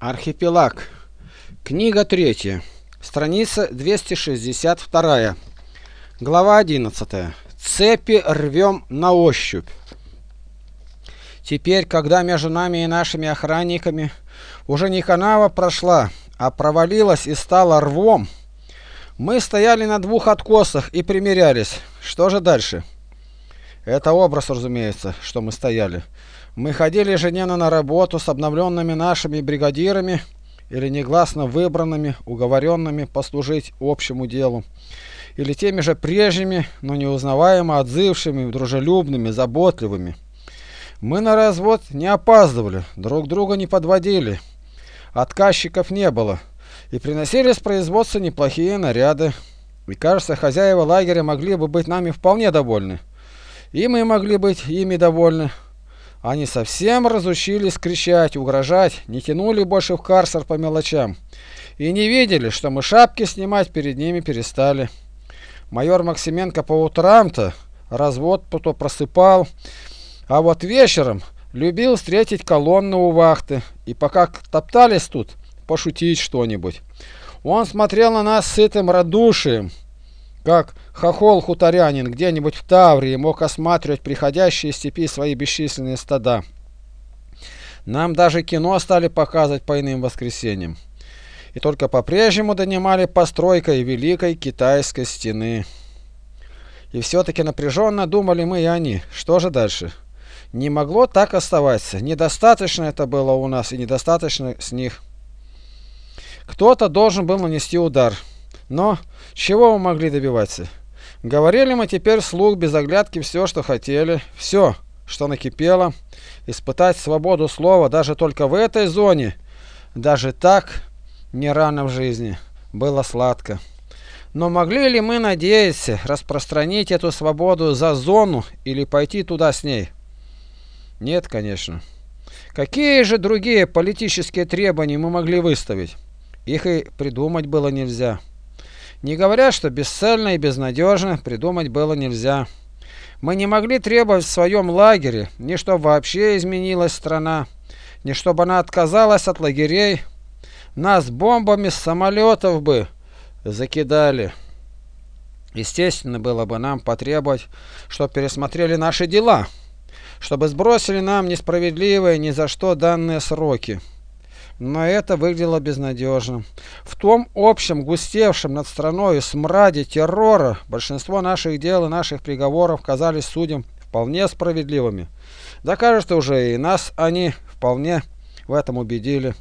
Архипелаг. Книга третья. Страница 262. Глава 11. Цепи рвем на ощупь. Теперь, когда между нами и нашими охранниками уже не канава прошла, а провалилась и стала рвом, мы стояли на двух откосах и примерялись. Что же дальше? Это образ, разумеется, что мы стояли. Мы ходили ежедневно на работу с обновленными нашими бригадирами или негласно выбранными, уговоренными послужить общему делу, или теми же прежними, но неузнаваемо отзывшими, дружелюбными, заботливыми. Мы на развод не опаздывали, друг друга не подводили, отказчиков не было, и приносили с производства неплохие наряды. И кажется, хозяева лагеря могли бы быть нами вполне довольны. И мы могли быть ими довольны. Они совсем разучились кричать, угрожать, не тянули больше в карцер по мелочам. И не видели, что мы шапки снимать перед ними перестали. Майор Максименко по утрам-то развод то просыпал, а вот вечером любил встретить колонну у вахты. И пока топтались тут, пошутить что-нибудь. Он смотрел на нас сытым радушием, как хохол-хуторянин где-нибудь в Таврии мог осматривать приходящие степи свои бесчисленные стада. Нам даже кино стали показывать по иным воскресеньям. И только по-прежнему донимали постройкой Великой Китайской стены. И все-таки напряженно думали мы и они. Что же дальше? Не могло так оставаться. Недостаточно это было у нас и недостаточно с них. Кто-то должен был нанести удар. Но чего мы могли добиваться? Говорили мы теперь вслух без оглядки все, что хотели, все, что накипело. Испытать свободу слова даже только в этой зоне, даже так, не рано в жизни, было сладко. Но могли ли мы надеяться распространить эту свободу за зону или пойти туда с ней? Нет, конечно. Какие же другие политические требования мы могли выставить? Их и придумать было нельзя. Не говоря, что бесцельно и безнадежно придумать было нельзя. Мы не могли требовать в своем лагере, ни чтобы вообще изменилась страна, ни чтобы она отказалась от лагерей. Нас бомбами с самолетов бы закидали. Естественно было бы нам потребовать, чтобы пересмотрели наши дела, чтобы сбросили нам несправедливые ни за что данные сроки но это выглядело безнадежно. В том общем, густевшем над страной смраде террора большинство наших дел и наших приговоров казались судьям вполне справедливыми. Да кажется уже и нас они вполне в этом убедили.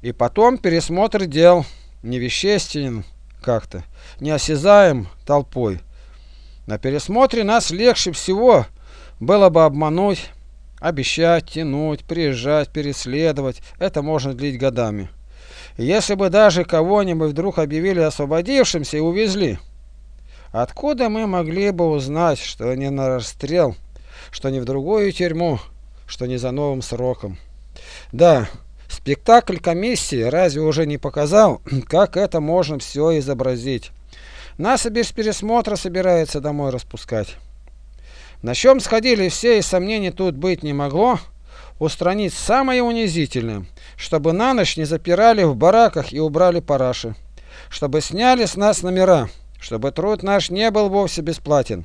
И потом пересмотр дел невещественен как-то, неосязаем толпой. На пересмотре нас легче всего было бы обмануть, Обещать, тянуть, приезжать, переследовать – это можно длить годами. Если бы даже кого-нибудь вдруг объявили освободившимся и увезли, откуда мы могли бы узнать, что не на расстрел, что не в другую тюрьму, что не за новым сроком? Да, спектакль комиссии разве уже не показал, как это можно все изобразить? Нас и без пересмотра собирается домой распускать. На чем сходили все, и сомнений тут быть не могло, устранить самое унизительное, чтобы на ночь не запирали в бараках и убрали параши, чтобы сняли с нас номера, чтобы труд наш не был вовсе бесплатен,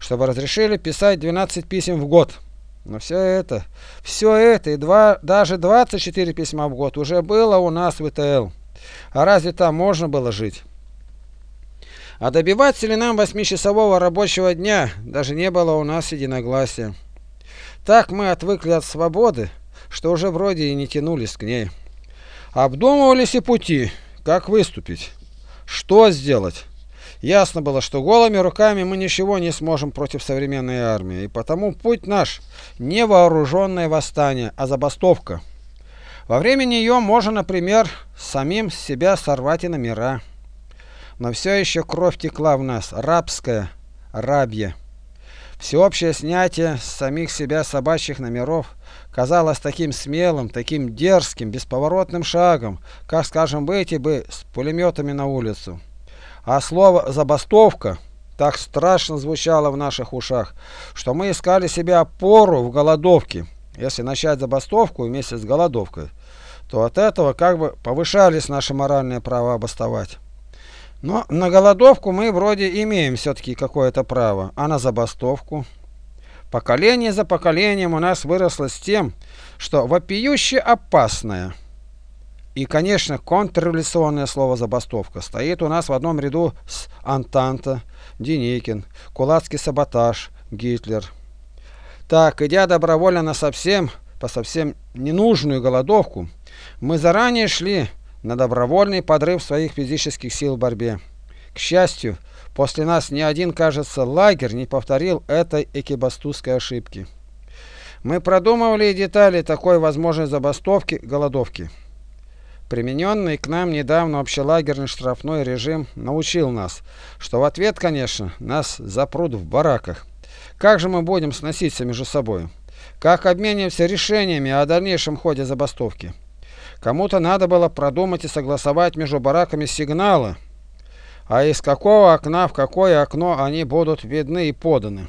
чтобы разрешили писать 12 писем в год. Но все это, все это и два, даже 24 письма в год уже было у нас в ИТЛ. А разве там можно было жить? А добиваться ли нам восьмичасового рабочего дня, даже не было у нас единогласия. Так мы отвыкли от свободы, что уже вроде и не тянулись к ней. Обдумывались и пути, как выступить, что сделать. Ясно было, что голыми руками мы ничего не сможем против современной армии, и потому путь наш не вооруженное восстание, а забастовка. Во время нее можно, например, самим себя сорвать и номера но все еще кровь текла в нас, рабская, рабья. Всеобщее снятие с самих себя собачьих номеров казалось таким смелым, таким дерзким, бесповоротным шагом, как, скажем, выйти бы с пулеметами на улицу. А слово «забастовка» так страшно звучало в наших ушах, что мы искали себе опору в голодовке. Если начать забастовку вместе с голодовкой, то от этого как бы повышались наши моральные права обосновать. Но на голодовку мы вроде имеем все-таки какое-то право, а на забастовку? Поколение за поколением у нас выросло с тем, что вопиюще опасное и, конечно, контрреволюционное слово «забастовка» стоит у нас в одном ряду с Антанта, Деникин, Кулацкий саботаж, Гитлер. Так, идя добровольно на совсем, по совсем ненужную голодовку, мы заранее шли на добровольный подрыв своих физических сил в борьбе. К счастью, после нас ни один, кажется, лагерь не повторил этой экибастузской ошибки. Мы продумывали детали такой возможной забастовки, голодовки. Примененный к нам недавно общелагерный штрафной режим научил нас, что в ответ, конечно, нас запрут в бараках. Как же мы будем сноситься между собой? Как обмениваемся решениями о дальнейшем ходе забастовки? Кому-то надо было продумать и согласовать между бараками сигналы, а из какого окна в какое окно они будут видны и поданы.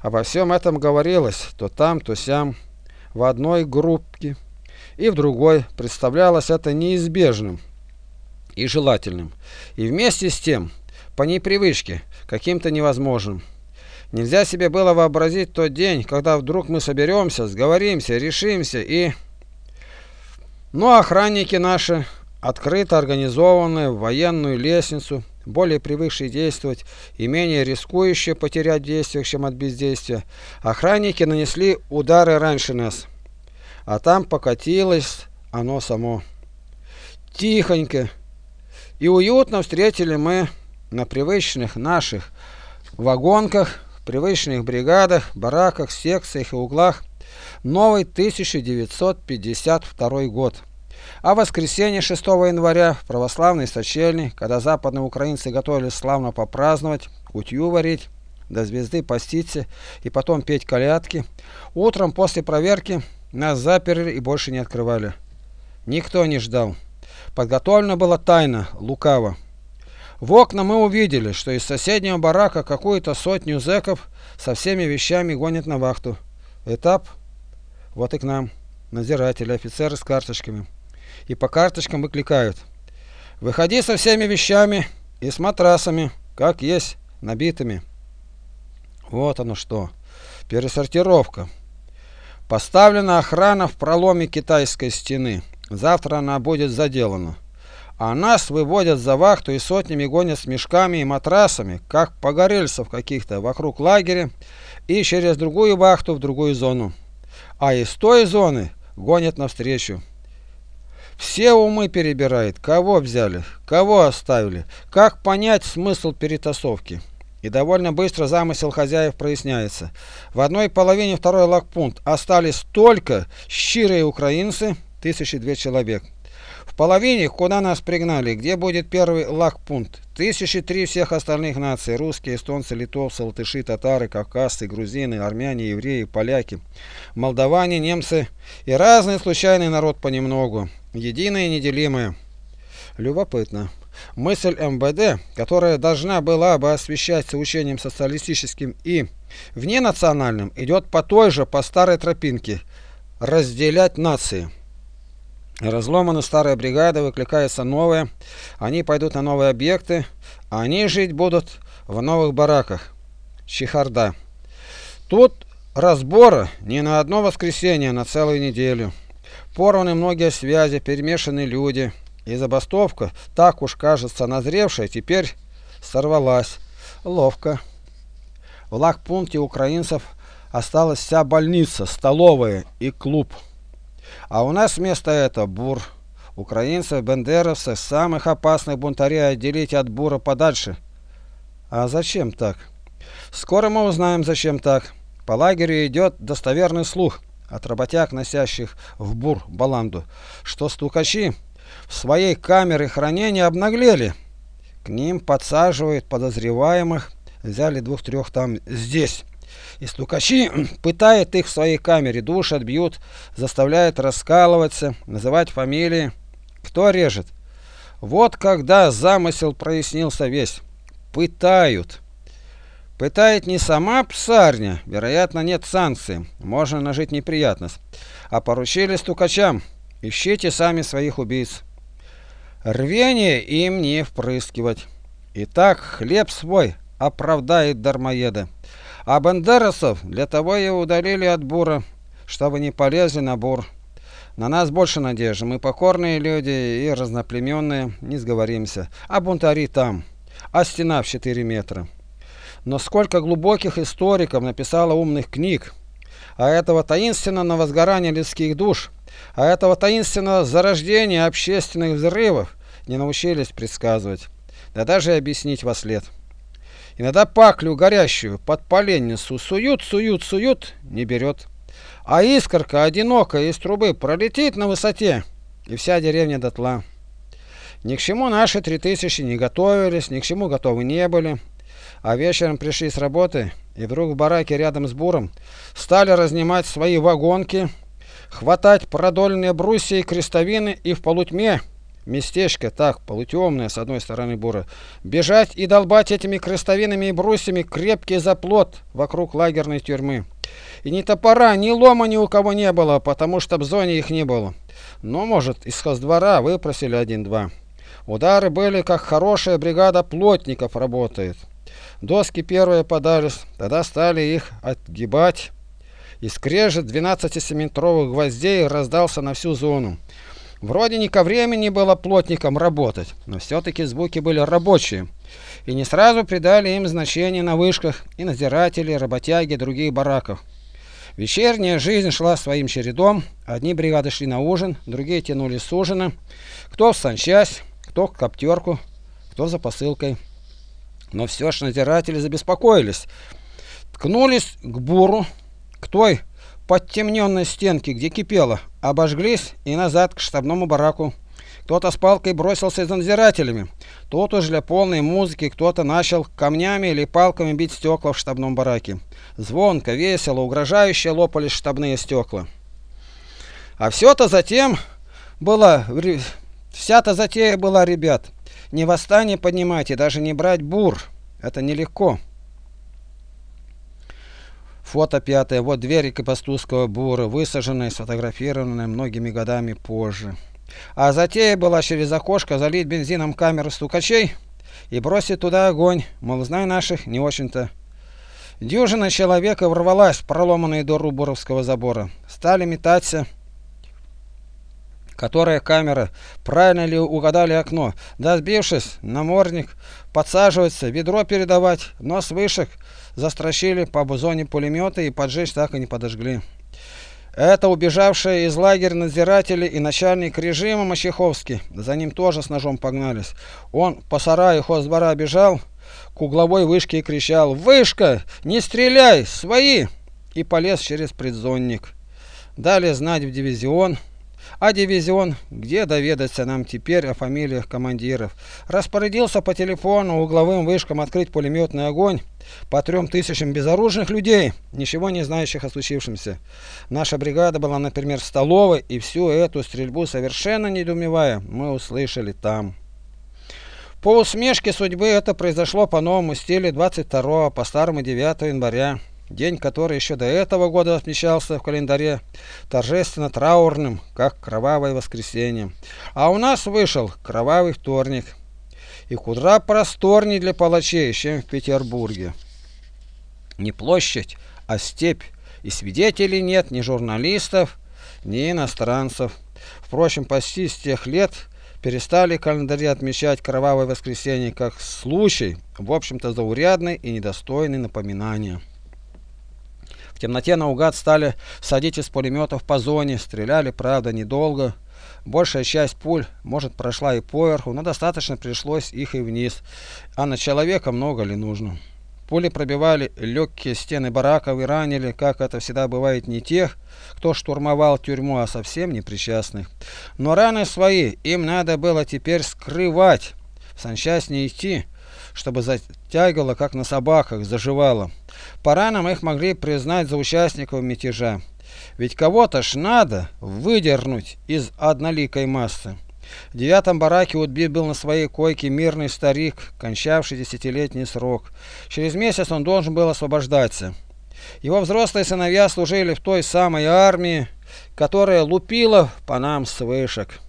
Обо всем этом говорилось то там, то сям, в одной группке и в другой представлялось это неизбежным и желательным, и вместе с тем, по непривычке, каким-то невозможным. Нельзя себе было вообразить тот день, когда вдруг мы соберемся, сговоримся, решимся и... Но охранники наши, открыто организованные в военную лестницу, более привыкшие действовать и менее рискующие потерять действие, чем от бездействия, охранники нанесли удары раньше нас. А там покатилось оно само. Тихонько и уютно встретили мы на привычных наших вагонках, привычных бригадах, бараках, секциях и углах новый 1952 год. А в воскресенье 6 января в православной сочельни, когда западные украинцы готовились славно попраздновать, кутью варить, до звезды поститься и потом петь колядки, утром после проверки нас заперли и больше не открывали. Никто не ждал. Подготовлено было тайно, лукаво. В окна мы увидели, что из соседнего барака какую-то сотню зэков со всеми вещами гонят на вахту. Этап вот и к нам, надзиратели, офицеры с карточками. И по карточкам выкликают. Выходи со всеми вещами и с матрасами, как есть, набитыми. Вот оно что. Пересортировка. Поставлена охрана в проломе китайской стены. Завтра она будет заделана. А нас выводят за вахту и сотнями гонят с мешками и матрасами, как погорельцев каких-то, вокруг лагеря и через другую вахту в другую зону а из той зоны гонят навстречу. Все умы перебирает, кого взяли, кого оставили, как понять смысл перетасовки. И довольно быстро замысел хозяев проясняется. В одной половине второй лагпункт остались только щирые украинцы, тысячи две человек. В половине, куда нас пригнали, где будет первый лагпункт, тысячи три всех остальных наций, русские, эстонцы, литовцы, латыши, татары, кавказцы, грузины, армяне, евреи, поляки, молдаване, немцы и разный случайный народ понемногу, единое и неделимое. Любопытно. Мысль МВД, которая должна была бы освещаться учением социалистическим и вненациональным, идет по той же, по старой тропинке – разделять нации. Разломана старая бригада, выкликается новая. Они пойдут на новые объекты. Они жить будут в новых бараках. Чехарда. Тут разбора не на одно воскресенье, а на целую неделю. Порваны многие связи, перемешаны люди. И забастовка, так уж кажется назревшая, теперь сорвалась. Ловко. В лагпункте украинцев осталась вся больница, столовая и клуб. А у нас вместо этого бур. Украинцев, бендеровцев, самых опасных бунтарей отделить от бура подальше. А зачем так? Скоро мы узнаем, зачем так. По лагерю идет достоверный слух от работяг, носящих в бур баланду, что стукачи в своей камере хранения обнаглели. К ним подсаживают подозреваемых, взяли двух-трех там здесь. И стукачи пытают их в своей камере, душат, бьют, заставляют раскалываться, называть фамилии. Кто режет? Вот когда замысел прояснился весь. Пытают. Пытает не сама псарня, вероятно, нет санкций, можно нажить неприятность, а поручили стукачам, Ищите сами своих убийц. Рвение им не впрыскивать. Итак, хлеб свой оправдает дармоеда. А бандерасов для того и удалили от бура, чтобы не полезли на бур. На нас больше надежды. Мы покорные люди и разноплеменные, не сговоримся. А бунтари там. А стена в 4 метра. Но сколько глубоких историков написало умных книг. А этого таинственного возгорания людских душ, а этого таинственного зарождения общественных взрывов не научились предсказывать. Да даже объяснить во след. Иногда паклю горящую под поленницу суют, суют, суют, не берет. А искорка одинокая из трубы пролетит на высоте, и вся деревня дотла. Ни к чему наши три тысячи не готовились, ни к чему готовы не были. А вечером пришли с работы, и вдруг в бараке рядом с буром стали разнимать свои вагонки, хватать продольные брусья и крестовины, и в полутьме местечко, так, полутемное, с одной стороны бура, бежать и долбать этими крестовинами и брусьями крепкий заплот вокруг лагерной тюрьмы. И ни топора, ни лома ни у кого не было, потому что в зоне их не было. Но, может, из хоздвора выпросили один-два. Удары были, как хорошая бригада плотников работает. Доски первые подались, тогда стали их отгибать. И скрежет 12-сантиметровых гвоздей раздался на всю зону. Вроде не ко времени было плотникам работать, но все-таки звуки были рабочие. И не сразу придали им значение на вышках и надзиратели, работяги других бараков. Вечерняя жизнь шла своим чередом. Одни бригады шли на ужин, другие тянули с ужина. Кто в санчасть, кто к коптерку, кто за посылкой. Но все ж надзиратели забеспокоились. Ткнулись к буру, к той подтемненной стенке, где кипело, обожглись и назад к штабному бараку. Кто-то с палкой бросился за надзирателями. Тут уж для полной музыки кто-то начал камнями или палками бить стекла в штабном бараке. Звонко, весело, угрожающе лопались штабные стекла. А все-то затем было... Вся-то затея была, ребят. Не восстание поднимать и даже не брать бур. Это нелегко. Фото пятое. Вот двери Капастузского бура, высаженные, сфотографированные многими годами позже. А затея была через окошко залить бензином камеру стукачей и бросить туда огонь, мол, знай наших, не очень-то. Дюжина человека ворвалась в проломанную дыру буровского забора. Стали метаться. Которая камера? Правильно ли угадали окно? Да сбившись, намордник, подсаживаться, ведро передавать, нос вышек, застращили по зоне пулемета и поджечь так и не подожгли. Это убежавшие из лагеря надзиратели и начальник режима Мощеховский. За ним тоже с ножом погнались. Он по сараю хоздвора бежал к угловой вышке и кричал «Вышка! Не стреляй! Свои!» и полез через предзонник. Дали знать в дивизион. А дивизион, где доведаться нам теперь о фамилиях командиров, распорядился по телефону угловым вышкам открыть пулеметный огонь по трем тысячам безоружных людей, ничего не знающих о случившемся. Наша бригада была, например, в столовой, и всю эту стрельбу, совершенно недоумевая, мы услышали там. По усмешке судьбы это произошло по новому стилю 22 по старому 9 января. День, который еще до этого года отмечался в календаре торжественно траурным, как кровавое воскресенье. А у нас вышел кровавый вторник. И куда просторней для палачей, чем в Петербурге. Не площадь, а степь. И свидетелей нет, ни журналистов, ни иностранцев. Впрочем, почти с тех лет перестали календари отмечать кровавое воскресенье как случай, в общем-то заурядный и недостойный напоминания. В темноте наугад стали садить из пулеметов по зоне, стреляли, правда, недолго. Большая часть пуль, может, прошла и поверху, но достаточно пришлось их и вниз. А на человека много ли нужно? Пули пробивали легкие стены бараков и ранили, как это всегда бывает, не тех, кто штурмовал тюрьму, а совсем не причастных. Но раны свои им надо было теперь скрывать, в санчасть не идти, чтобы затягивало, как на собаках, заживало. По ранам их могли признать за участников мятежа. Ведь кого-то ж надо выдернуть из одноликой массы. В девятом бараке отбит был на своей койке мирный старик, кончавший десятилетний срок. Через месяц он должен был освобождаться. Его взрослые сыновья служили в той самой армии, которая лупила по нам с вышек.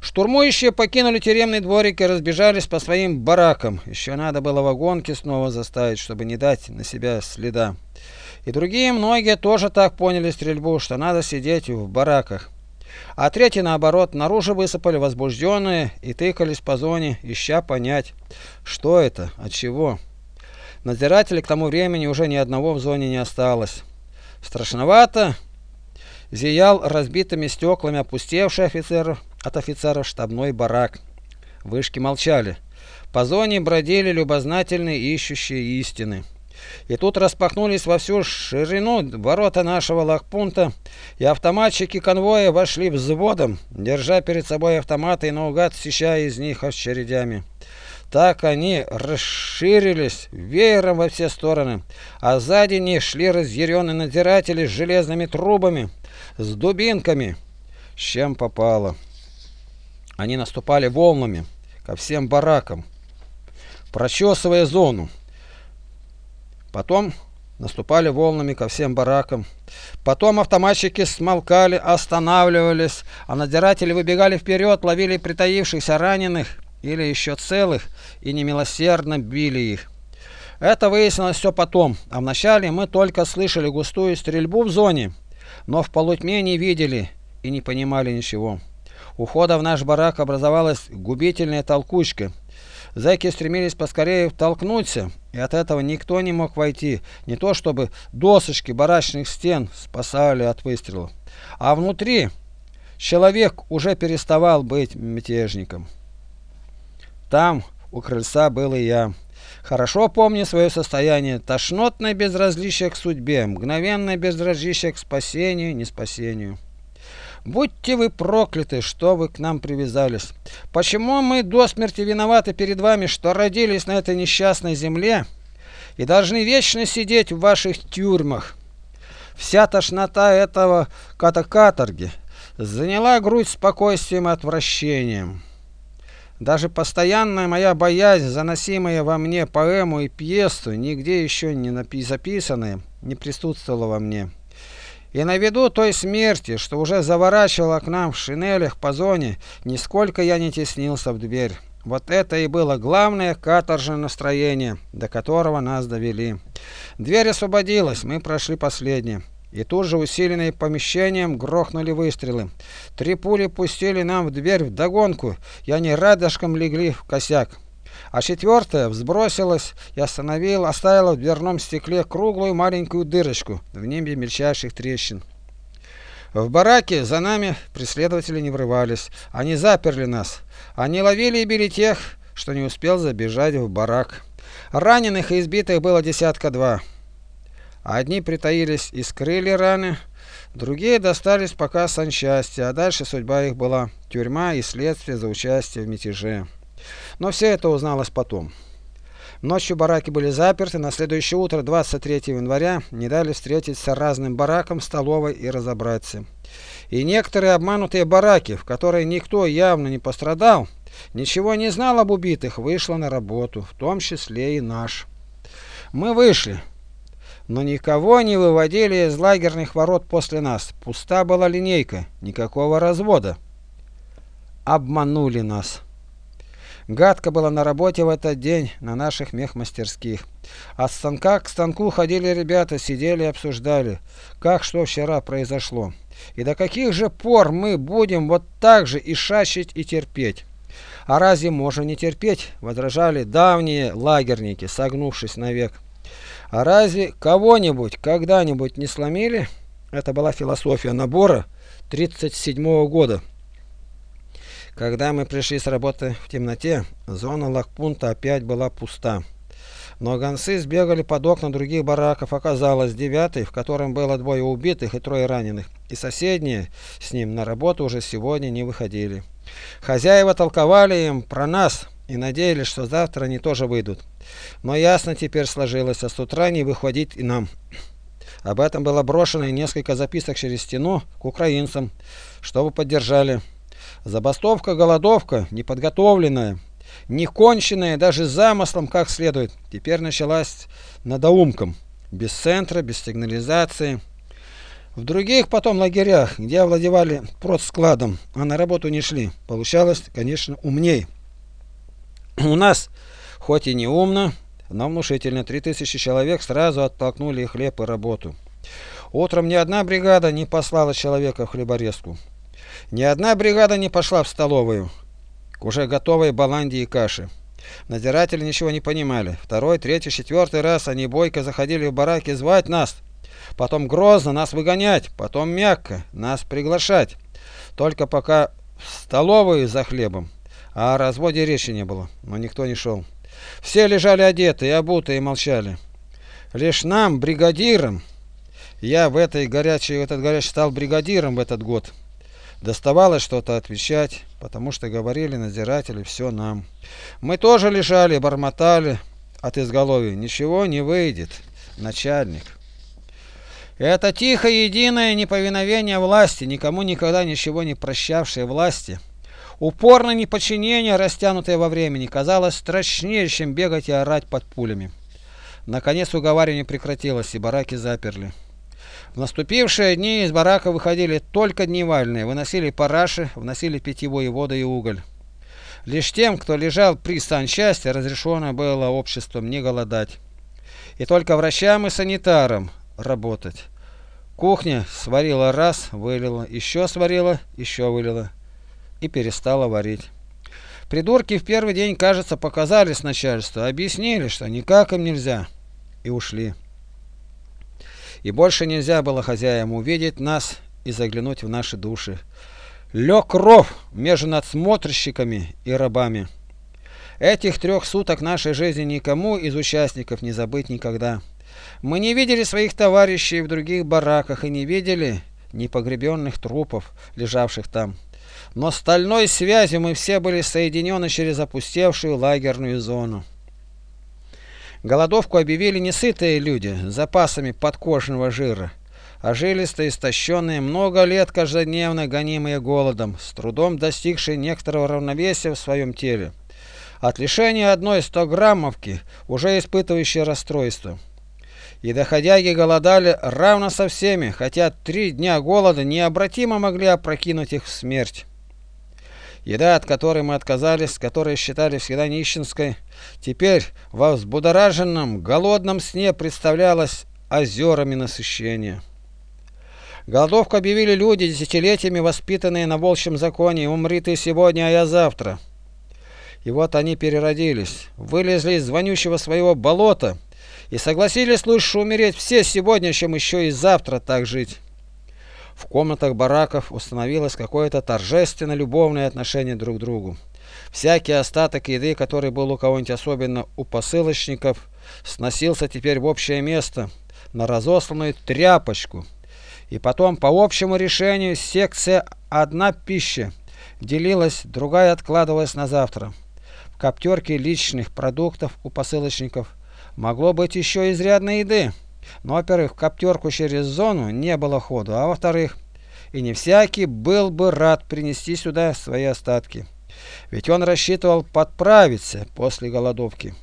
Штурмующие покинули тюремный дворик и разбежались по своим баракам. Еще надо было вагонки снова заставить, чтобы не дать на себя следа. И другие многие тоже так поняли стрельбу, что надо сидеть в бараках. А третьи, наоборот, наружу высыпали возбужденные и тыкались по зоне, ища понять, что это, от чего. Надзирателей к тому времени уже ни одного в зоне не осталось. Страшновато зиял разбитыми стеклами опустевший офицер от офицеров штабной барак. Вышки молчали. По зоне бродили любознательные ищущие истины. И тут распахнулись во всю ширину ворота нашего лагпунта, и автоматчики конвоя вошли взводом, держа перед собой автоматы и наугад сещая из них очередями. Так они расширились веером во все стороны, а сзади них шли разъяренные надзиратели с железными трубами, с дубинками, с чем попало. Они наступали волнами ко всем баракам, прочесывая зону. Потом наступали волнами ко всем баракам. Потом автоматчики смолкали, останавливались, а надзиратели выбегали вперед, ловили притаившихся раненых или еще целых и немилосердно били их. Это выяснилось все потом, а вначале мы только слышали густую стрельбу в зоне, но в полутьме не видели и не понимали ничего. У входа в наш барак образовалась губительная толкучка. Зэки стремились поскорее втолкнуться, и от этого никто не мог войти, не то чтобы досочки барачных стен спасали от выстрелов, а внутри человек уже переставал быть мятежником. Там, у крыльца, был и я. Хорошо помню свое состояние, тошнотное безразличие к судьбе, мгновенное безразличие к спасению, не спасению. Будьте вы прокляты, что вы к нам привязались. Почему мы до смерти виноваты перед вами, что родились на этой несчастной земле и должны вечно сидеть в ваших тюрьмах? Вся тошнота этого катакаторги заняла грудь спокойствием и отвращением. Даже постоянная моя боязнь, заносимая во мне поэму и пьесу, нигде еще не записанная, не присутствовала во мне. И на виду той смерти, что уже заворачивала к нам в шинелях по зоне, нисколько я не теснился в дверь. Вот это и было главное каторжное настроение, до которого нас довели. Дверь освободилась, мы прошли последние. И тут же, усиленные помещением, грохнули выстрелы. Три пули пустили нам в дверь вдогонку, и они радошком легли в косяк. А четвертая взбросилась и остановила, оставила в дверном стекле круглую маленькую дырочку в небе мельчайших трещин. В бараке за нами преследователи не врывались. Они заперли нас. Они ловили и били тех, что не успел забежать в барак. Раненых и избитых было десятка два. Одни притаились и скрыли раны, другие достались пока санчасти, а дальше судьба их была тюрьма и следствие за участие в мятеже. Но все это узналось потом. Ночью бараки были заперты, на следующее утро, 23 января, не дали встретиться разным баракам, столовой и разобраться. И некоторые обманутые бараки, в которые никто явно не пострадал, ничего не знал об убитых, вышло на работу, в том числе и наш. Мы вышли, но никого не выводили из лагерных ворот после нас. Пуста была линейка, никакого развода. Обманули нас. Гадко было на работе в этот день на наших мехмастерских. От станка к станку ходили ребята, сидели и обсуждали, как что вчера произошло. И до каких же пор мы будем вот так же и шачить и терпеть? А разве можно не терпеть? Возражали давние лагерники, согнувшись навек. А разве кого-нибудь когда-нибудь не сломили? Это была философия набора 37 -го года. Когда мы пришли с работы в темноте, зона лагпунта опять была пуста. Но гонцы сбегали под окна других бараков. Оказалось, девятый, в котором было двое убитых и трое раненых, и соседние с ним на работу уже сегодня не выходили. Хозяева толковали им про нас и надеялись, что завтра они тоже выйдут. Но ясно теперь сложилось, а с утра не выходить и нам. Об этом было брошено несколько записок через стену к украинцам, чтобы поддержали. Забастовка, голодовка, неподготовленная, не конченная даже замыслом как следует, теперь началась надоумком, без центра, без сигнализации. В других потом лагерях, где овладевали складом, а на работу не шли, получалось, конечно, умней. У нас, хоть и не умно, но внушительно, 3000 человек сразу оттолкнули и хлеб, и работу. Утром ни одна бригада не послала человека в хлеборезку. Ни одна бригада не пошла в столовую к уже готовой баланде и каше. Надзиратели ничего не понимали. Второй, третий, четвертый раз они бойко заходили в бараки звать нас. Потом грозно нас выгонять, потом мягко нас приглашать. Только пока в столовую за хлебом. А о разводе речи не было, но никто не шел. Все лежали одетые, обутые и молчали. Лишь нам, бригадирам, я в этой горячей, этот горячий стал бригадиром в этот год. Доставалось что-то отвечать, потому что говорили надзиратели все нам. Мы тоже лежали, бормотали от изголовья. Ничего не выйдет, начальник. Это тихое единое неповиновение власти, никому никогда ничего не прощавшей власти. Упорное неподчинение, растянутое во времени, казалось страшнее, чем бегать и орать под пулями. Наконец уговаривание прекратилось, и бараки заперли. В наступившие дни из барака выходили только дневальные, выносили параши, вносили питьевую воду и уголь. Лишь тем, кто лежал при санчасти, разрешено было обществом не голодать. И только врачам и санитарам работать. Кухня сварила раз, вылила, еще сварила, еще вылила и перестала варить. Придурки в первый день, кажется, показались начальству, объяснили, что никак им нельзя, и ушли и больше нельзя было хозяям увидеть нас и заглянуть в наши души. Лег ров между надсмотрщиками и рабами. Этих трех суток нашей жизни никому из участников не забыть никогда. Мы не видели своих товарищей в других бараках и не видели непогребенных трупов, лежавших там. Но стальной связью мы все были соединены через опустевшую лагерную зону. Голодовку объявили не сытые люди с запасами подкожного жира, а жилистые, истощенные, много лет каждодневно гонимые голодом, с трудом достигшие некоторого равновесия в своем теле. От лишения одной 100 граммовки, уже испытывающие расстройство. И доходяги голодали равно со всеми, хотя три дня голода необратимо могли опрокинуть их в смерть. Еда, от которой мы отказались, которой считали всегда нищенской, теперь во взбудораженном, голодном сне представлялась озерами насыщения. Голодовку объявили люди, десятилетиями воспитанные на волчьем законе, «Умри ты сегодня, а я завтра». И вот они переродились, вылезли из вонючего своего болота и согласились лучше умереть все сегодня, чем еще и завтра так жить. В комнатах бараков установилось какое-то торжественно любовное отношение друг к другу. Всякий остаток еды, который был у кого-нибудь, особенно у посылочников, сносился теперь в общее место, на разосланную тряпочку. И потом, по общему решению, секция «одна пища» делилась, другая откладывалась на завтра. В коптерке личных продуктов у посылочников могло быть еще изрядно еды. Но, во-первых, коптерку через зону не было ходу, а во-вторых, и не всякий был бы рад принести сюда свои остатки. Ведь он рассчитывал подправиться после голодовки.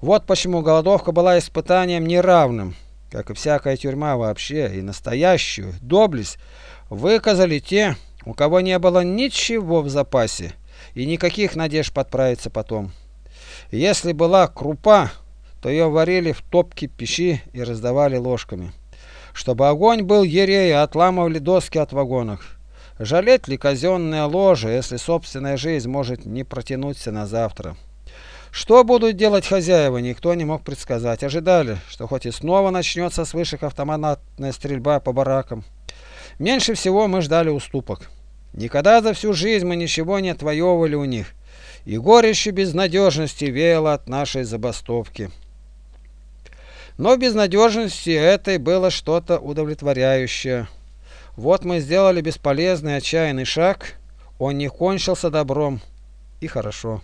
Вот почему голодовка была испытанием неравным, как и всякая тюрьма вообще, и настоящую доблесть выказали те, у кого не было ничего в запасе и никаких надежд подправиться потом. Если была крупа, то ее варили в топке печи и раздавали ложками. Чтобы огонь был ерей, отламывали доски от вагонов. Жалеть ли казенное ложе, если собственная жизнь может не протянуться на завтра? Что будут делать хозяева, никто не мог предсказать. Ожидали, что хоть и снова начнется с высших автоматная стрельба по баракам. Меньше всего мы ждали уступок. Никогда за всю жизнь мы ничего не отвоевывали у них. И горечью безнадежности веяло от нашей забастовки. Но в безнадежности этой было что-то удовлетворяющее. Вот мы сделали бесполезный отчаянный шаг, он не кончился добром, и хорошо.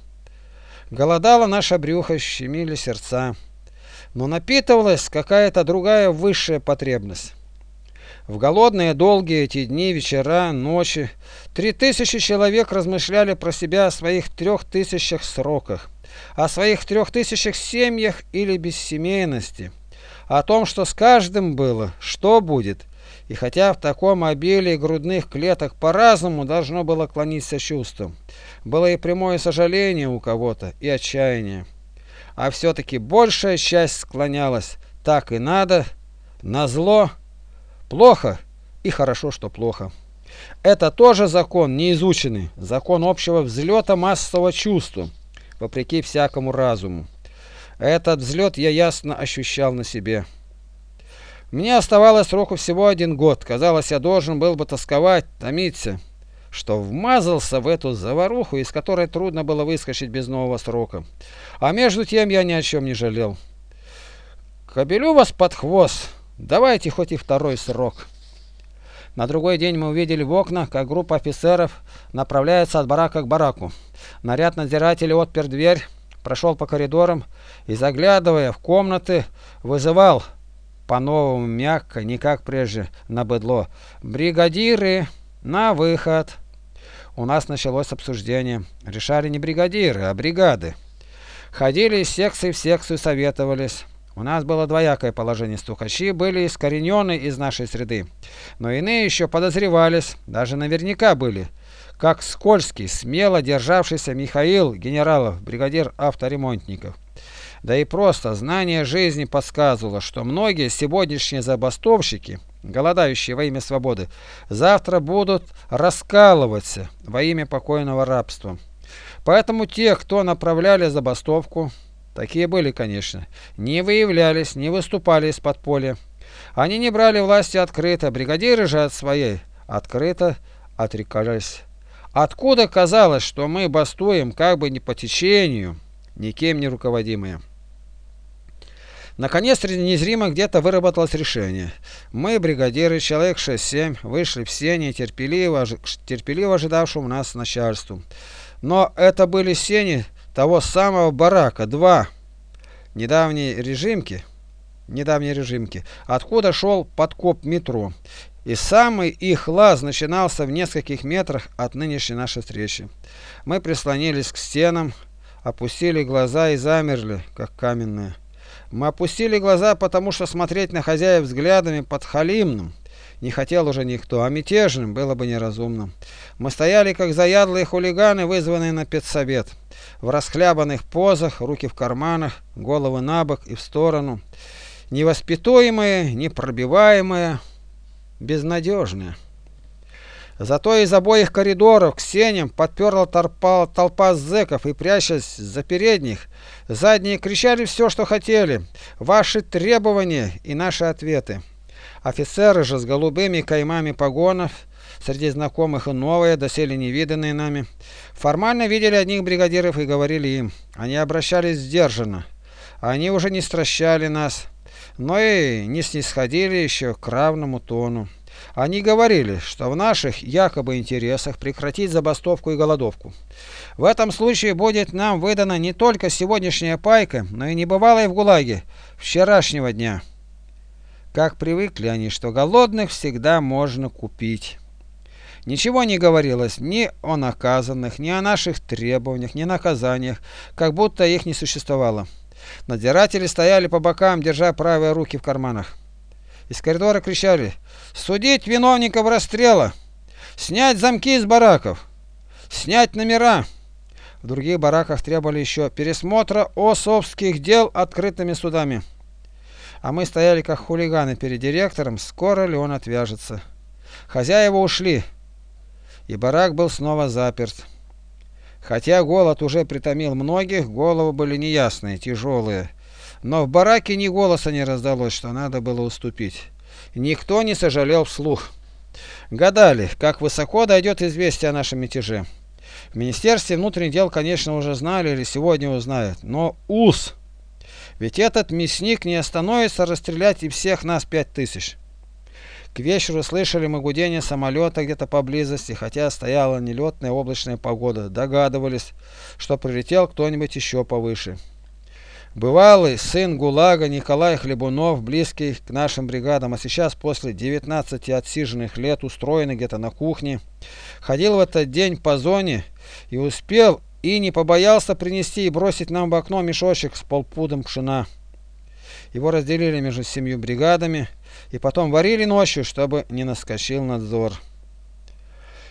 Голодало наше брюхо, щемили сердца, но напитывалась какая-то другая высшая потребность. В голодные долгие эти дни, вечера, ночи три тысячи человек размышляли про себя о своих трех тысячах сроках, о своих трех тысячах семьях или бессемейности – о том, что с каждым было, что будет, И хотя в таком обилии грудных клеток по-разному должно было клониться чувством, было и прямое сожаление у кого-то, и отчаяние. А все-таки большая часть склонялась, так и надо, на зло, плохо и хорошо, что плохо. Это тоже закон неизученный, закон общего взлета массового чувства, вопреки всякому разуму. Этот взлет я ясно ощущал на себе. Мне оставалось сроку всего один год. Казалось, я должен был бы тосковать, томиться, что вмазался в эту заваруху, из которой трудно было выскочить без нового срока. А между тем я ни о чем не жалел. Кобелю вас под хвост. Давайте хоть и второй срок. На другой день мы увидели в окна, как группа офицеров направляется от барака к бараку. Наряд надзирателей отпер дверь, прошел по коридорам и, заглядывая в комнаты, вызывал по-новому мягко, не как прежде, на быдло. «Бригадиры, на выход!» У нас началось обсуждение. Решали не бригадиры, а бригады. Ходили из секции в секцию, советовались. У нас было двоякое положение. Стукачи были искоренены из нашей среды. Но иные еще подозревались, даже наверняка были как Скользкий, смело державшийся Михаил Генералов, бригадир авторемонтников. Да и просто знание жизни подсказывало, что многие сегодняшние забастовщики, голодающие во имя свободы, завтра будут раскалываться во имя покойного рабства. Поэтому те, кто направляли забастовку, такие были, конечно, не выявлялись, не выступали из подполья. Они не брали власти открыто, бригадиры же от своей открыто отрекались. Откуда казалось, что мы бастуем как бы не по течению, никем не руководимые? Наконец, незримо где-то выработалось решение. Мы, бригадиры, человек 6-7, вышли в сени, терпеливо, терпеливо ожидавшему нас начальству. Но это были сени того самого барака, два недавние режимки, недавние режимки, откуда шел подкоп метро. И самый их лаз начинался в нескольких метрах от нынешней нашей встречи. Мы прислонились к стенам, опустили глаза и замерли, как каменные. Мы опустили глаза, потому что смотреть на хозяев взглядами подхалимным не хотел уже никто, а мятежным было бы неразумно. Мы стояли, как заядлые хулиганы, вызванные на педсовет, в расхлябанных позах, руки в карманах, головы на бок и в сторону, невоспитуемые, непробиваемые, безнадежны. Зато из обоих коридоров к сеням подперла толпа, толпа зэков и, прячась за передних, задние кричали все, что хотели, ваши требования и наши ответы. Офицеры же с голубыми каймами погонов, среди знакомых и новые, доселе невиданные нами, формально видели одних бригадиров и говорили им. Они обращались сдержанно. Они уже не стращали нас но и не снисходили еще к равному тону. Они говорили, что в наших якобы интересах прекратить забастовку и голодовку. В этом случае будет нам выдана не только сегодняшняя пайка, но и небывалая в ГУЛАГе вчерашнего дня. Как привыкли они, что голодных всегда можно купить. Ничего не говорилось ни о наказанных, ни о наших требованиях, ни наказаниях, как будто их не существовало. Надзиратели стояли по бокам, держа правые руки в карманах. Из коридора кричали «Судить виновников расстрела! Снять замки из бараков! Снять номера!» В других бараках требовали еще пересмотра особских дел открытыми судами. А мы стояли как хулиганы перед директором, скоро ли он отвяжется. Хозяева ушли, и барак был снова заперт. Хотя голод уже притомил многих, головы были неясные, тяжелые. Но в бараке ни голоса не раздалось, что надо было уступить. Никто не сожалел вслух. Гадали, как высоко дойдет известие о нашем мятеже. В Министерстве внутренних дел, конечно, уже знали или сегодня узнают, но УС. Ведь этот мясник не остановится расстрелять и всех нас пять тысяч. К вечеру слышали мы гудение самолета где-то поблизости, хотя стояла нелетная облачная погода. Догадывались, что прилетел кто-нибудь еще повыше. Бывалый сын ГУЛАГа Николай Хлебунов, близкий к нашим бригадам, а сейчас после 19 отсиженных лет устроенный где-то на кухне, ходил в этот день по зоне и успел и не побоялся принести и бросить нам в окно мешочек с полпудом пшена. Его разделили между семью бригадами, и потом варили ночью, чтобы не наскочил надзор.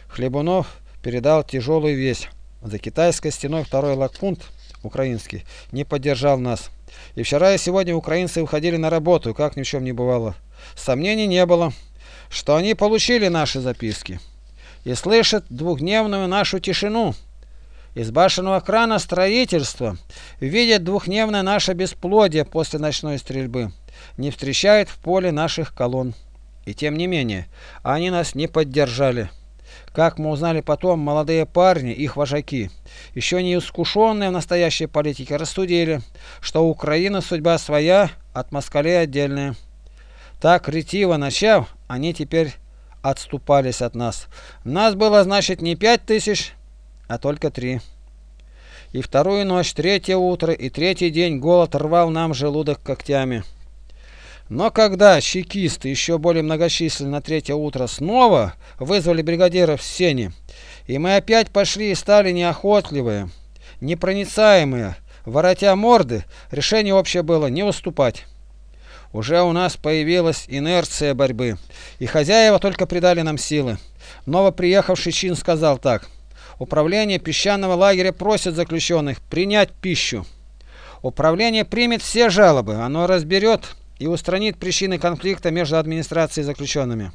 Хлебунов передал тяжелую весть. За китайской стеной второй лагпункт, украинский, не поддержал нас. И вчера и сегодня украинцы уходили на работу, как ни в чем не бывало. Сомнений не было, что они получили наши записки и слышат двухдневную нашу тишину. Из башенного крана строительства видят двухдневное наше бесплодие после ночной стрельбы. Не встречают в поле наших колонн. И тем не менее, они нас не поддержали. Как мы узнали потом, молодые парни, их вожаки, еще не искушенные в настоящей политике, рассудили, что у Украины судьба своя, от москалей отдельная. Так, ретиво начав, они теперь отступались от нас. Нас было, значит, не пять тысяч, а только три. И вторую ночь, третье утро и третий день голод рвал нам желудок когтями. Но когда чекисты, еще более многочисленные на третье утро, снова вызвали бригадиров в сене, и мы опять пошли и стали неохотливые, непроницаемые, воротя морды, решение общее было не уступать. Уже у нас появилась инерция борьбы, и хозяева только придали нам силы. Новоприехавший чин сказал так. Управление песчаного лагеря просит заключенных принять пищу. Управление примет все жалобы, оно разберет и устранит причины конфликта между администрацией и заключенными.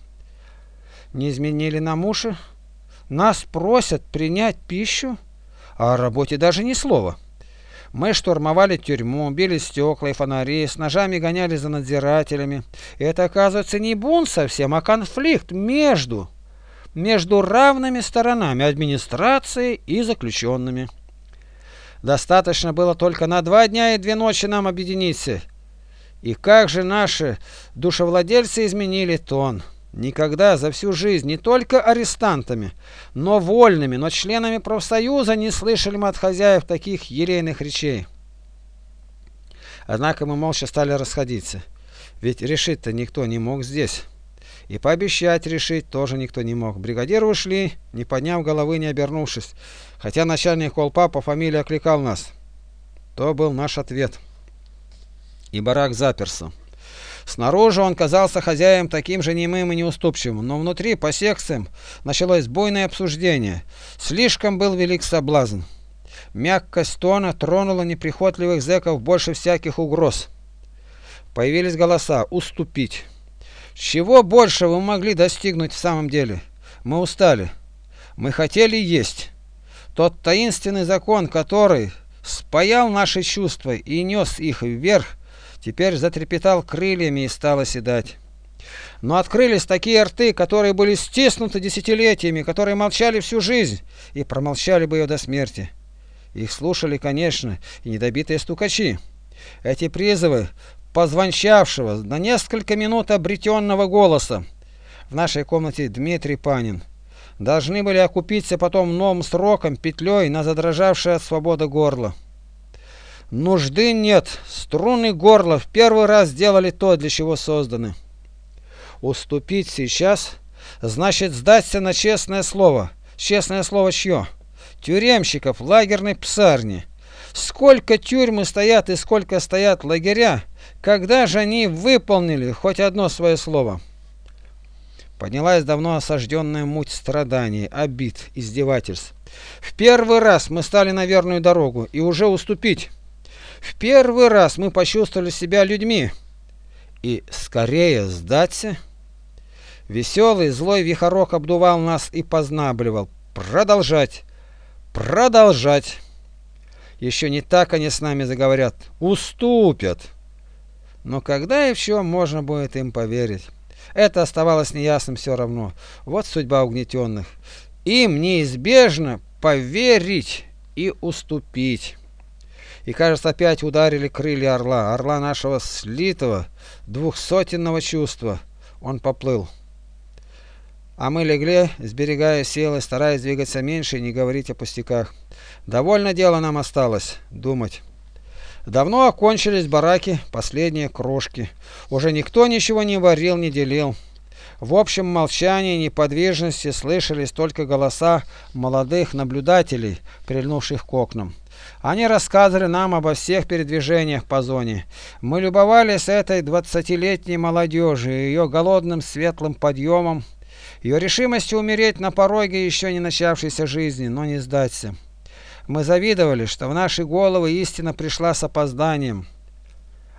Не изменили нам уши? Нас просят принять пищу, а о работе даже ни слова. Мы штурмовали тюрьму, били стекла и фонари, с ножами гоняли за надзирателями. Это, оказывается, не бунт совсем, а конфликт между между равными сторонами администрации и заключенными. Достаточно было только на два дня и две ночи нам объединиться. И как же наши душевладельцы изменили тон. Никогда за всю жизнь не только арестантами, но вольными, но членами профсоюза не слышали мы от хозяев таких елейных речей. Однако мы молча стали расходиться. Ведь решить-то никто не мог здесь. И пообещать решить тоже никто не мог. Бригадиры ушли, не подняв головы, не обернувшись. Хотя начальник колпа по фамилии окликал нас. То был наш ответ. И барак заперся. Снаружи он казался хозяем таким же немым и неуступчивым, но внутри, по секциям, началось буйное обсуждение. Слишком был велик соблазн. Мягкость тона тронула неприхотливых зэков больше всяких угроз. Появились голоса «уступить». Чего больше вы могли достигнуть в самом деле? Мы устали. Мы хотели есть. Тот таинственный закон, который спаял наши чувства и нес их вверх, теперь затрепетал крыльями и стал оседать. Но открылись такие рты, которые были стиснуты десятилетиями, которые молчали всю жизнь и промолчали бы ее до смерти. Их слушали, конечно, и недобитые стукачи. Эти призывы позвончавшего на несколько минут обретенного голоса. В нашей комнате Дмитрий Панин. Должны были окупиться потом новым сроком, петлей на задрожавшее от свободы горло. Нужды нет. Струны горла в первый раз сделали то, для чего созданы. Уступить сейчас значит сдаться на честное слово. Честное слово чье? Тюремщиков лагерной псарни. Сколько тюрьмы стоят и сколько стоят лагеря, когда же они выполнили хоть одно свое слово? Поднялась давно осажденная муть страданий, обид, издевательств. В первый раз мы стали на верную дорогу и уже уступить. В первый раз мы почувствовали себя людьми. И скорее сдаться. Веселый злой вихорок обдувал нас и познабливал. Продолжать, продолжать. Еще не так они с нами заговорят. Уступят. Но когда и в чем можно будет им поверить? Это оставалось неясным все равно. Вот судьба угнетенных. Им неизбежно поверить и уступить. И, кажется, опять ударили крылья орла, орла нашего слитого, двухсотенного чувства. Он поплыл. А мы легли, сберегая силы, стараясь двигаться меньше и не говорить о пустяках. Довольно дело нам осталось думать. Давно окончились бараки, последние крошки. Уже никто ничего не варил, не делил. В общем молчании и неподвижности слышались только голоса молодых наблюдателей, прильнувших к окнам. Они рассказывали нам обо всех передвижениях по зоне. Мы любовались этой двадцатилетней молодежью, ее голодным светлым подъемом, ее решимостью умереть на пороге еще не начавшейся жизни, но не сдаться. Мы завидовали, что в наши головы истина пришла с опозданием,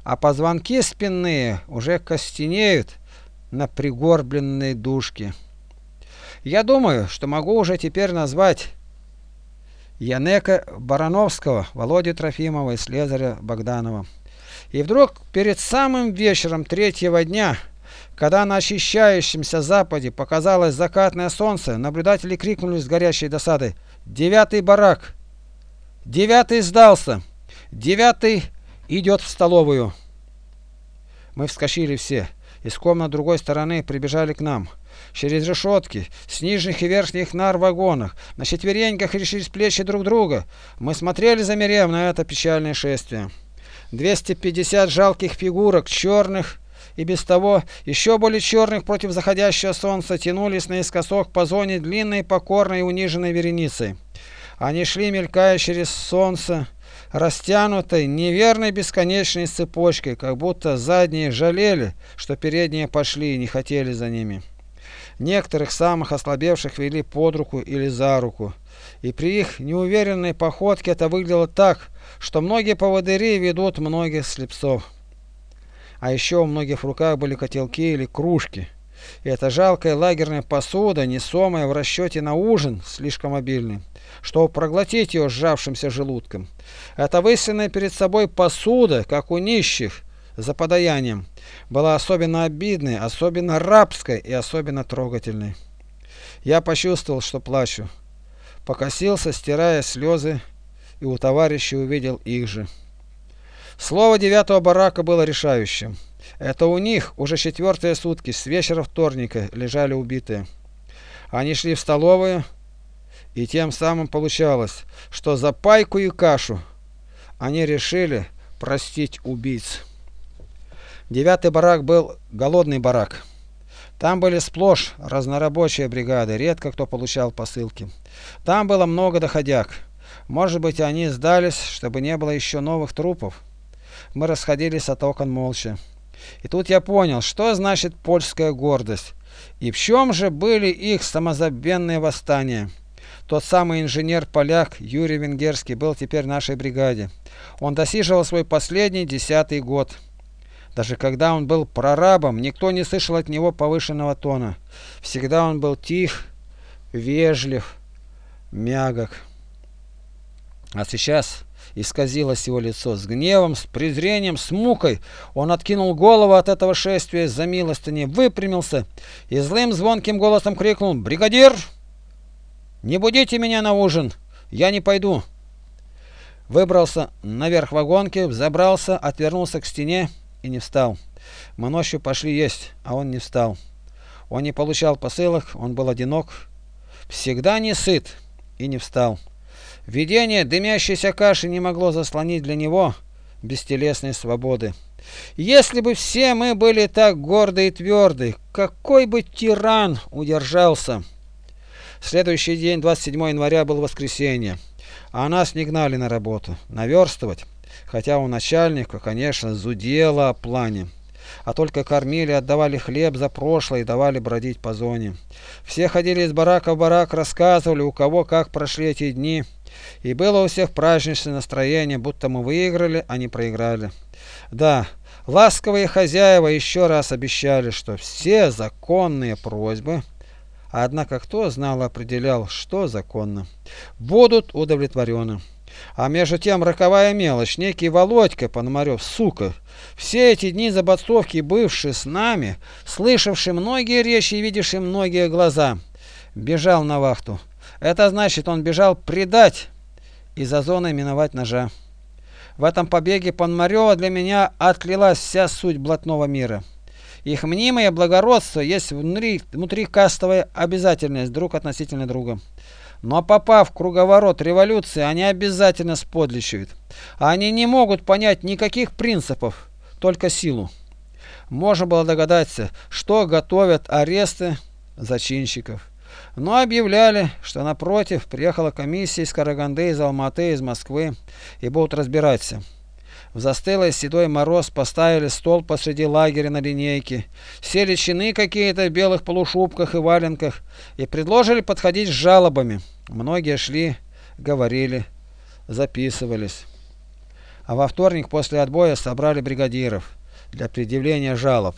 а позвонки спинные уже костенеют на пригорбленной душке. Я думаю, что могу уже теперь назвать Янека Барановского, Володю Трофимова и Слезаря Богданова. И вдруг перед самым вечером третьего дня, когда на очищающемся западе показалось закатное солнце, наблюдатели крикнули с горящей досадой «Девятый барак! Девятый сдался! Девятый идет в столовую!» Мы вскочили все. Из комнат другой стороны прибежали к нам через решетки, с нижних и верхних нар вагонах, на четвереньках и через плечи друг друга. Мы смотрели, замерев на это печальное шествие. 250 жалких фигурок, черных и без того еще более черных против заходящего солнца, тянулись наискосок по зоне длинной, покорной и униженной вереницей. Они шли, мелькая через солнце, растянутой, неверной бесконечной цепочкой, как будто задние жалели, что передние пошли и не хотели за ними. Некоторых самых ослабевших вели под руку или за руку. И при их неуверенной походке это выглядело так, что многие поводыри ведут многих слепцов. А еще у многих в руках были котелки или кружки. И эта жалкая лагерная посуда, несомая в расчете на ужин, слишком обильный, чтобы проглотить ее сжавшимся желудком. Это высленная перед собой посуда, как у нищих, за подаянием была особенно обидной, особенно рабской и особенно трогательной. Я почувствовал, что плачу. Покосился, стирая слезы, и у товарища увидел их же. Слово девятого барака было решающим. Это у них уже четвертые сутки с вечера вторника лежали убитые. Они шли в столовую, и тем самым получалось, что за пайку и кашу они решили простить убийц. Девятый барак был голодный барак. Там были сплошь разнорабочие бригады, редко кто получал посылки. Там было много доходяг. Может быть, они сдались, чтобы не было еще новых трупов. Мы расходились от окон молча. И тут я понял, что значит польская гордость. И в чем же были их самозабвенные восстания. Тот самый инженер-поляк Юрий Венгерский был теперь в нашей бригаде. Он досиживал свой последний десятый год. Даже когда он был прорабом, никто не слышал от него повышенного тона. Всегда он был тих, вежлив, мягок. А сейчас исказилось его лицо с гневом, с презрением, с мукой. Он откинул голову от этого шествия за милостыни, выпрямился и злым звонким голосом крикнул «Бригадир! Не будите меня на ужин! Я не пойду!» Выбрался наверх вагонки, взобрался, отвернулся к стене и не встал. Мы ночью пошли есть, а он не встал. Он не получал посылок, он был одинок, всегда не сыт и не встал. Видение дымящейся каши не могло заслонить для него бестелесной свободы. Если бы все мы были так горды и тверды, какой бы тиран удержался? Следующий день, 27 января, был воскресенье, а нас не гнали на работу, наверстывать хотя у начальника, конечно, зудело о плане. А только кормили, отдавали хлеб за прошлое и давали бродить по зоне. Все ходили из барака в барак, рассказывали, у кого как прошли эти дни. И было у всех праздничное настроение, будто мы выиграли, а не проиграли. Да, ласковые хозяева еще раз обещали, что все законные просьбы, однако кто знал определял, что законно, будут удовлетворены. А между тем роковая мелочь, некий Володька Пономарев, сука, все эти дни забастовки, бывший с нами, слышавший многие речи и видевший многие глаза, бежал на вахту. Это значит, он бежал предать и за зоной миновать ножа. В этом побеге Пономарева для меня отлилась вся суть блатного мира. Их мнимое благородство есть внутри, внутри кастовая обязательность друг относительно друга. Но попав в круговорот революции, они обязательно сподличивают. Они не могут понять никаких принципов, только силу. можно было догадаться, что готовят аресты зачинщиков. Но объявляли, что напротив приехала комиссия из Караганды, из Алматы, из Москвы и будут разбираться. В застылый седой мороз поставили стол посреди лагеря на линейке, сели чины какие-то в белых полушубках и валенках и предложили подходить с жалобами. Многие шли, говорили, записывались. А во вторник после отбоя собрали бригадиров для предъявления жалоб.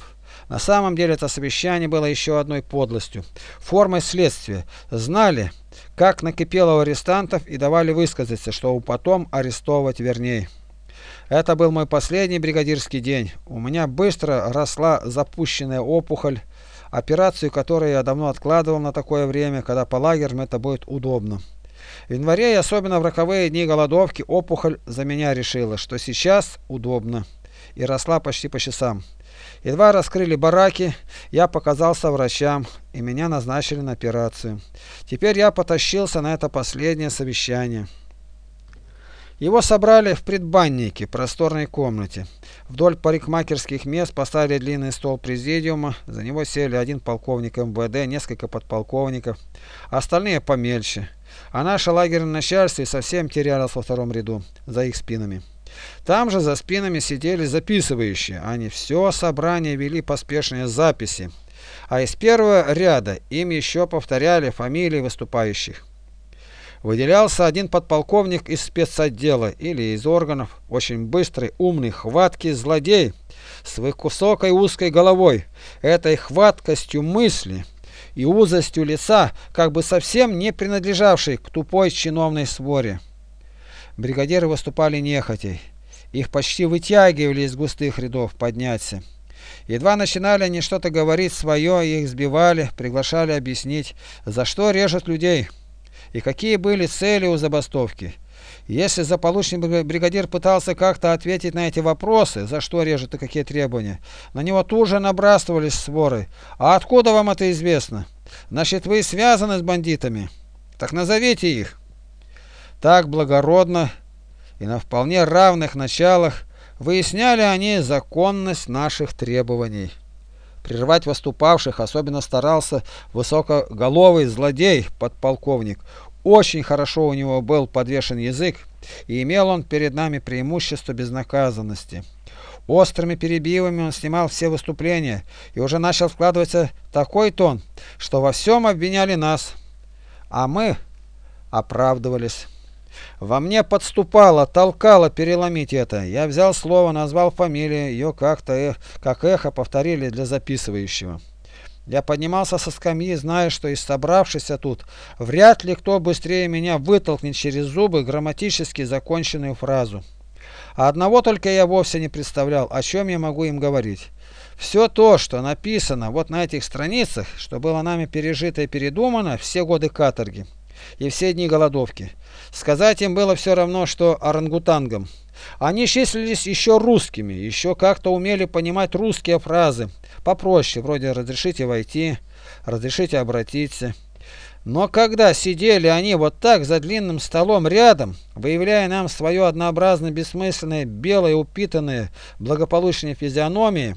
На самом деле это совещание было еще одной подлостью, формой следствия. Знали, как накипело у арестантов и давали высказаться, чтобы потом арестовывать вернее. Это был мой последний бригадирский день. У меня быстро росла запущенная опухоль, операцию которую я давно откладывал на такое время, когда по лагерям это будет удобно. В январе и особенно в роковые дни голодовки опухоль за меня решила, что сейчас удобно, и росла почти по часам. Едва раскрыли бараки, я показался врачам, и меня назначили на операцию. Теперь я потащился на это последнее совещание. Его собрали в предбаннике, просторной комнате. Вдоль парикмахерских мест поставили длинный стол президиума, за него сели один полковник МВД, несколько подполковников, остальные помельче. А наше лагерное начальство совсем терялось во втором ряду, за их спинами. Там же за спинами сидели записывающие, они все собрание вели поспешные записи, а из первого ряда им еще повторяли фамилии выступающих. Выделялся один подполковник из спецотдела или из органов, очень быстрый, умный, хваткий злодей с высокой узкой головой, этой хваткостью мысли и узостью лица, как бы совсем не принадлежавшей к тупой чиновной своре. Бригадиры выступали нехотей. Их почти вытягивали из густых рядов подняться. Едва начинали они что-то говорить свое, их сбивали, приглашали объяснить, за что режут людей и какие были цели у забастовки. Если заполучный бригадир пытался как-то ответить на эти вопросы, за что режут и какие требования, на него тут же набрасывались своры. А откуда вам это известно? Значит, вы связаны с бандитами? Так назовите их. Так благородно и на вполне равных началах выясняли они законность наших требований. Прервать выступавших особенно старался высокоголовый злодей, подполковник. Очень хорошо у него был подвешен язык, и имел он перед нами преимущество безнаказанности. Острыми перебивами он снимал все выступления и уже начал вкладываться такой тон, что во всем обвиняли нас, а мы оправдывались. Во мне подступало, толкало переломить это. Я взял слово, назвал фамилию, ее как-то эх, как эхо повторили для записывающего. Я поднимался со скамьи, зная, что из собравшихся тут вряд ли кто быстрее меня вытолкнет через зубы грамматически законченную фразу. А одного только я вовсе не представлял, о чем я могу им говорить. Все то, что написано вот на этих страницах, что было нами пережито и передумано все годы каторги и все дни голодовки, сказать им было все равно, что орангутангам. Они числились еще русскими, еще как-то умели понимать русские фразы, попроще, вроде «разрешите войти», «разрешите обратиться». Но когда сидели они вот так за длинным столом рядом, выявляя нам свое однообразно бессмысленное, белое, упитанное, благополучные физиономии,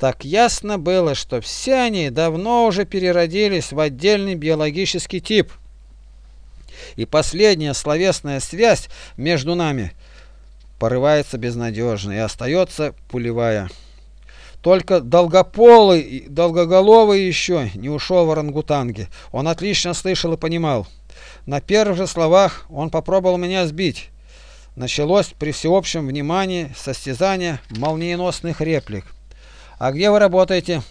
так ясно было, что все они давно уже переродились в отдельный биологический тип. И последняя словесная связь между нами порывается безнадежно и остается пулевая. Только долгополый, долгоголовый еще не ушел в орангутанге. Он отлично слышал и понимал. На первых же словах он попробовал меня сбить. Началось при всеобщем внимании состязание молниеносных реплик. «А где вы работаете?»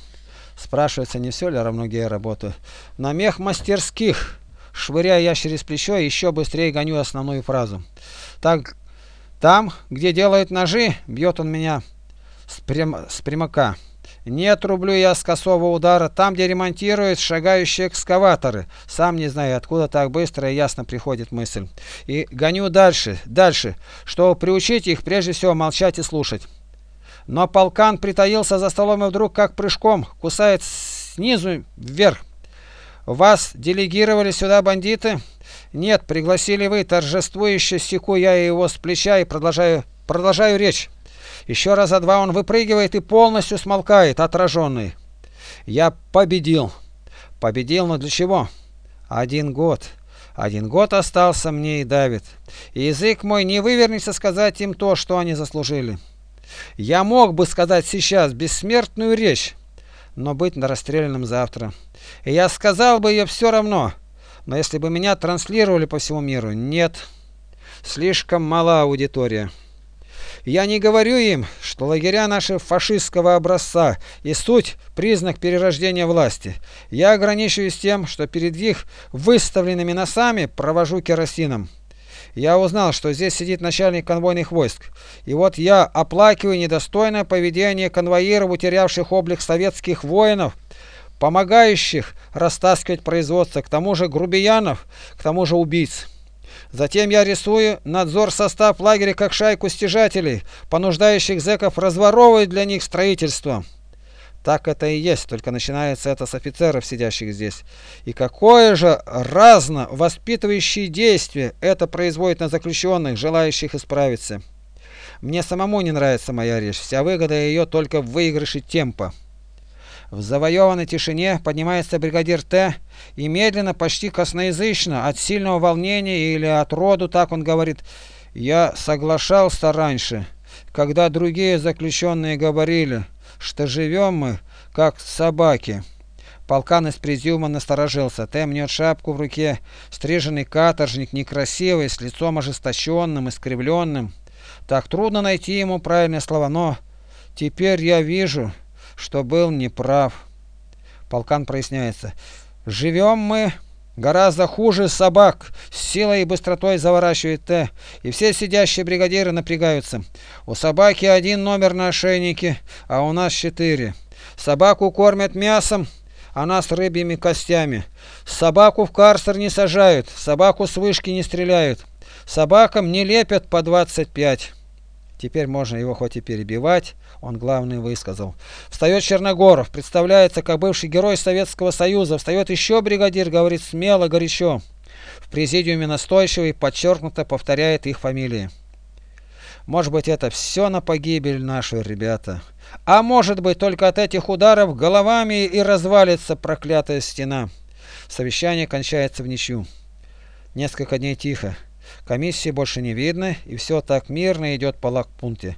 Спрашивается, не все ли равно, где я работаю. «На мех мастерских». Швыряя я через плечо, еще быстрее гоню основную фразу. Так, там, где делают ножи, бьет он меня с, прям, с прямока. Не отрублю я с косого удара, там, где ремонтируют шагающие экскаваторы. Сам не знаю, откуда так быстро и ясно приходит мысль. И гоню дальше, дальше, чтобы приучить их прежде всего молчать и слушать. Но полкан притаился за столом и вдруг как прыжком кусает снизу вверх. Вас делегировали сюда бандиты? Нет, пригласили вы, торжествующе секу я его с плеча и продолжаю, продолжаю речь. Еще раза два он выпрыгивает и полностью смолкает, отраженный. Я победил. Победил, но для чего? Один год. Один год остался мне и давит. Язык мой не вывернется сказать им то, что они заслужили. Я мог бы сказать сейчас бессмертную речь, но быть на расстрелянном завтра. И я сказал бы ее все равно, но если бы меня транслировали по всему миру, нет. Слишком мала аудитория. Я не говорю им, что лагеря наши фашистского образца и суть – признак перерождения власти. Я ограничиваюсь тем, что перед их выставленными носами провожу керосином. Я узнал, что здесь сидит начальник конвойных войск. И вот я оплакиваю недостойное поведение конвоиров, утерявших облик советских воинов, помогающих растаскивать производство, к тому же грубиянов, к тому же убийц. Затем я рисую надзор состав лагеря как шайку стяжателей, понуждающих зэков разворовывать для них строительство. Так это и есть, только начинается это с офицеров, сидящих здесь. И какое же разно воспитывающее действие это производит на заключенных, желающих исправиться. Мне самому не нравится моя речь, вся выгода ее только в выигрыше темпа. В завоеванной тишине поднимается бригадир Т. и медленно, почти косноязычно, от сильного волнения или от роду, так он говорит, «Я соглашался раньше, когда другие заключенные говорили, что живем мы, как собаки». Полкан из презюма насторожился. Т мнет шапку в руке, стриженный каторжник, некрасивый, с лицом ожесточенным, искривленным. Так трудно найти ему правильные слова, но теперь я вижу что был неправ. Полкан проясняется. Живем мы гораздо хуже собак. С силой и быстротой заворачивает Т. И все сидящие бригадиры напрягаются. У собаки один номер на ошейнике, а у нас четыре. Собаку кормят мясом, а нас рыбьими костями. Собаку в карцер не сажают, собаку с вышки не стреляют. Собакам не лепят по 25. Теперь можно его хоть и перебивать, он главный высказал. Встает Черногоров, представляется как бывший герой Советского Союза. Встает еще бригадир, говорит смело, горячо. В президиуме настойчиво и подчеркнуто повторяет их фамилии. Может быть, это все на погибель нашу, ребята. А может быть, только от этих ударов головами и развалится проклятая стена. Совещание кончается в ничью. Несколько дней тихо. Комиссии больше не видно, и все так мирно идет по лагпунте.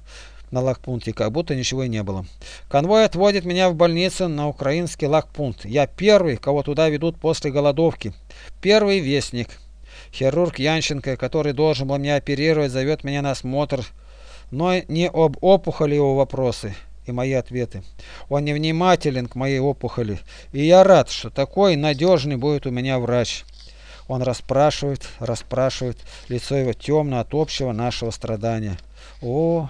На лагпунте, как будто ничего и не было. Конвой отводит меня в больницу на украинский лагпунт. Я первый, кого туда ведут после голодовки. Первый вестник. Хирург Янченко, который должен был меня оперировать, зовет меня на осмотр, но не об опухоли его вопросы и мои ответы. Он невнимателен к моей опухоли, и я рад, что такой надежный будет у меня врач. Он расспрашивает, расспрашивает, лицо его темно от общего нашего страдания. О,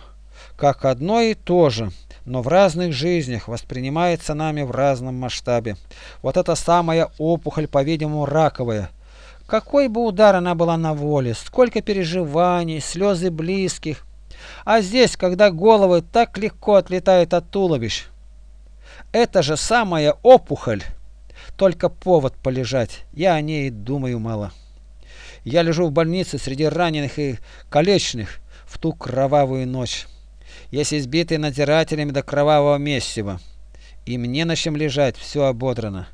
как одно и то же, но в разных жизнях воспринимается нами в разном масштабе. Вот эта самая опухоль, по-видимому, раковая. Какой бы удар она была на воле, сколько переживаний, слезы близких. А здесь, когда головы так легко отлетают от туловищ. Это же самая опухоль. Только повод полежать. Я о ней думаю мало. Я лежу в больнице среди раненых и калечных в ту кровавую ночь. Есть избитый надзирателями до кровавого месива. Им не на чем лежать, все ободрано.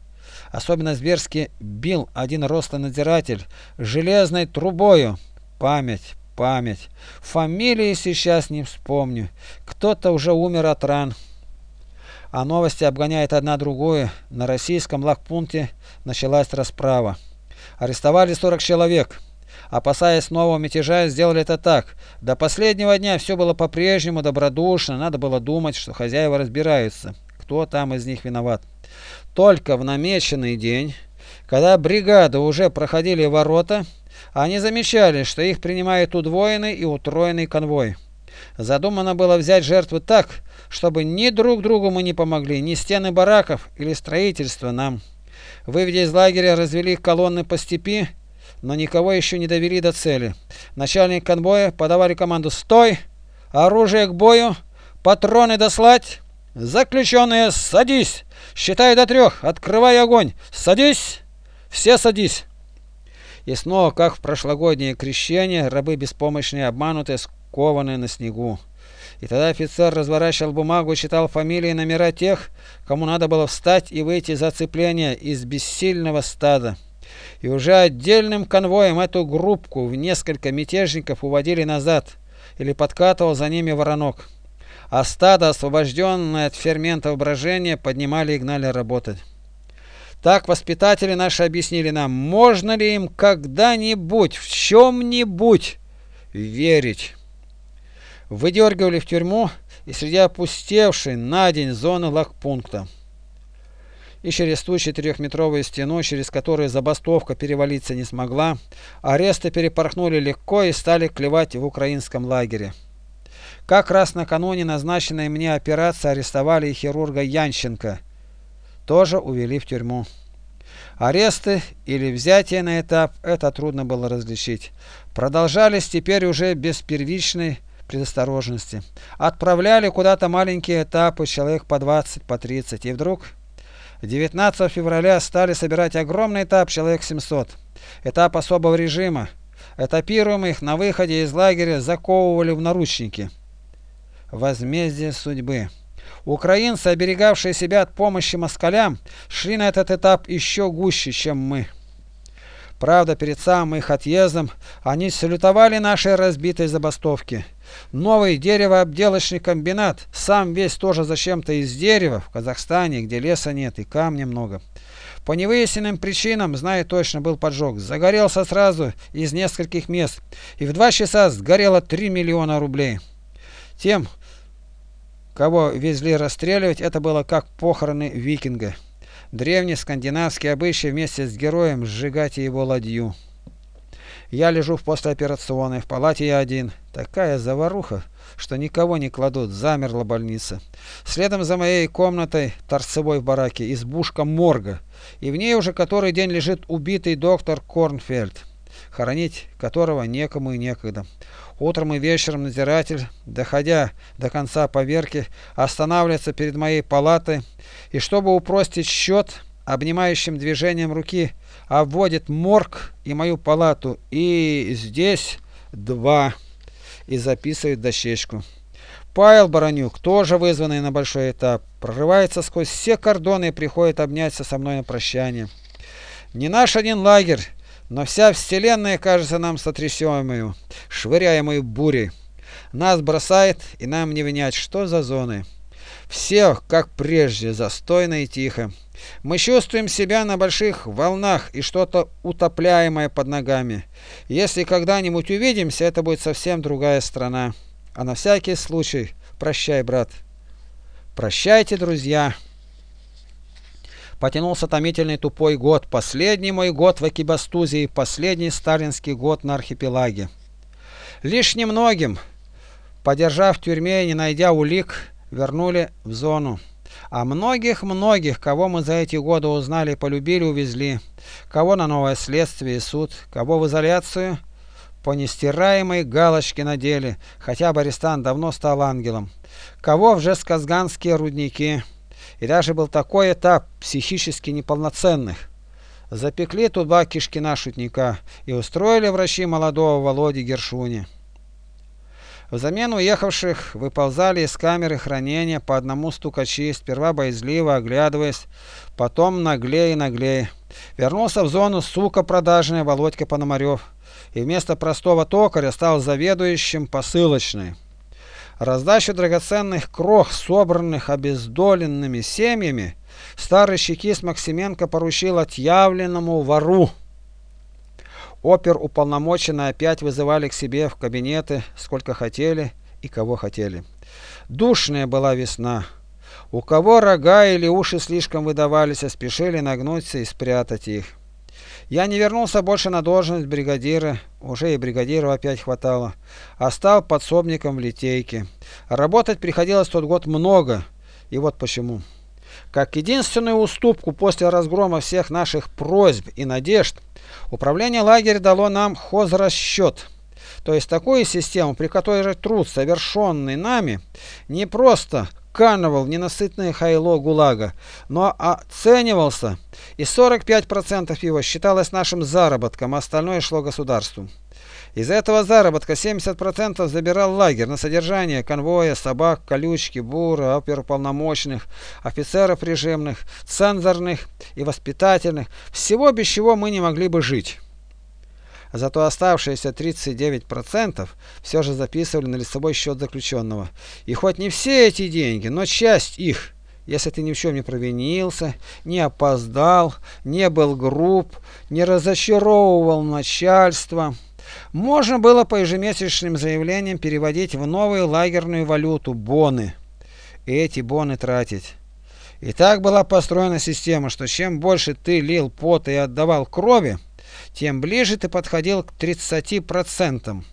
Особенно зверски бил один рослый надзиратель железной трубою. Память, память. Фамилии сейчас не вспомню. Кто-то уже умер от ран а новости обгоняют одна другую. На российском лагпункте началась расправа. Арестовали 40 человек. Опасаясь нового мятежа, сделали это так. До последнего дня все было по-прежнему добродушно, надо было думать, что хозяева разбираются, кто там из них виноват. Только в намеченный день, когда бригады уже проходили ворота, они замечали, что их принимает удвоенный и утроенный конвой. Задумано было взять жертву так, чтобы ни друг другу мы не помогли, ни стены бараков или строительство нам. Выведя из лагеря, развели колонны по степи, но никого еще не довели до цели. Начальник конвоя подавали команду «Стой! Оружие к бою! Патроны дослать! Заключенные, садись! Считай до трех! Открывай огонь! Садись! Все садись!» И снова, как в прошлогоднее крещение, рабы беспомощные, обманутые, скованные на снегу. И тогда офицер разворачивал бумагу читал фамилии и номера тех, кому надо было встать и выйти из оцепления из бессильного стада. И уже отдельным конвоем эту группку в несколько мятежников уводили назад, или подкатывал за ними воронок. А стадо, освобожденное от ферментов брожения, поднимали и гнали работать. Так воспитатели наши объяснили нам, можно ли им когда-нибудь, в чем-нибудь верить. Выдергивали в тюрьму и среди опустевшей на день зоны лагпункта. И через ту четырехметровую стену, через которую забастовка перевалиться не смогла, аресты перепорхнули легко и стали клевать в украинском лагере. Как раз накануне назначенной мне операции арестовали и хирурга Янченко. Тоже увели в тюрьму. Аресты или взятие на этап – это трудно было различить. Продолжались теперь уже без первичной предосторожности. Отправляли куда-то маленькие этапы, человек по 20, по 30. И вдруг 19 февраля стали собирать огромный этап, человек 700. Этап особого режима. Этапируемых на выходе из лагеря заковывали в наручники. Возмездие судьбы. Украинцы, оберегавшие себя от помощи москалям, шли на этот этап еще гуще, чем мы. Правда, перед самым их отъездом они салютовали нашей разбитой забастовке. Новый деревообделочный комбинат, сам весь тоже зачем-то из дерева, в Казахстане, где леса нет и камня много. По невыясненным причинам, знаю точно, был поджог. Загорелся сразу из нескольких мест. И в два часа сгорело 3 миллиона рублей. Тем, кого везли расстреливать, это было как похороны викинга. Древний скандинавский обычай вместе с героем сжигать его ладью. Я лежу в послеоперационной, в палате я один. Такая заваруха, что никого не кладут, замерла больница. Следом за моей комнатой, торцевой в бараке, избушка морга, и в ней уже который день лежит убитый доктор Корнфельд, хоронить которого некому и некогда. Утром и вечером надзиратель, доходя до конца поверки, останавливается перед моей палатой и, чтобы упростить счет, обнимающим движением руки, обводит морг и мою палату. И здесь два. И записывает дощечку. Павел Баранюк, тоже вызванный на большой этап, прорывается сквозь все кордоны и приходит обняться со мной на прощание. Не наш один лагерь, но вся вселенная кажется нам сотрясаемую, швыряемую бурей. Нас бросает, и нам не винять, что за зоны. Все, как прежде, застойно и тихо. Мы чувствуем себя на больших волнах и что-то утопляемое под ногами. Если когда-нибудь увидимся, это будет совсем другая страна. А на всякий случай, прощай, брат. Прощайте, друзья. Потянулся томительный тупой год, последний мой год в Экибастузии, последний сталинский год на архипелаге. Лишь немногим, подержав в тюрьме и не найдя улик, вернули в зону. А многих-многих, кого мы за эти годы узнали и полюбили, увезли. Кого на новое следствие и суд, кого в изоляцию, по нестираемой галочке надели, хотя бы арестант давно стал ангелом. Кого в жесказганские рудники. И даже был такой этап психически неполноценных. Запекли туда кишкина шутника и устроили врачи молодого Володи Гершуни. Взамен уехавших выползали из камеры хранения по одному стукачи, сперва боязливо оглядываясь, потом наглее и наглее. Вернулся в зону сука продажная Володька Пономарев и вместо простого токаря стал заведующим посылочной. Раздачу драгоценных крох, собранных обездоленными семьями, старый щекист Максименко поручил отъявленному вору. Опер уполномоченные опять вызывали к себе в кабинеты, сколько хотели и кого хотели. Душная была весна. У кого рога или уши слишком выдавались, а спешили нагнуться и спрятать их. Я не вернулся больше на должность бригадира, уже и бригадиров опять хватало, а стал подсобником в литейке. Работать приходилось тот год много, и вот почему. Как единственную уступку после разгрома всех наших просьб и надежд, управление лагеря дало нам хозрасчет, то есть такую систему, при которой труд, совершенный нами, не просто канывал в ненасытное хайло ГУЛАГа, но оценивался, и 45% его считалось нашим заработком, а остальное шло государству. Из этого заработка 70% забирал лагерь на содержание конвоя, собак, колючки, бура, оперуполномоченных, офицеров режимных, цензорных и воспитательных, всего без чего мы не могли бы жить. Зато оставшиеся 39% все же записывали на лицевой счет заключенного. И хоть не все эти деньги, но часть их, если ты ни в чем не провинился, не опоздал, не был груб, не разочаровывал начальство, можно было по ежемесячным заявлениям переводить в новую лагерную валюту – боны. И эти боны тратить. И так была построена система, что чем больше ты лил пота и отдавал крови, тем ближе ты подходил к 30%.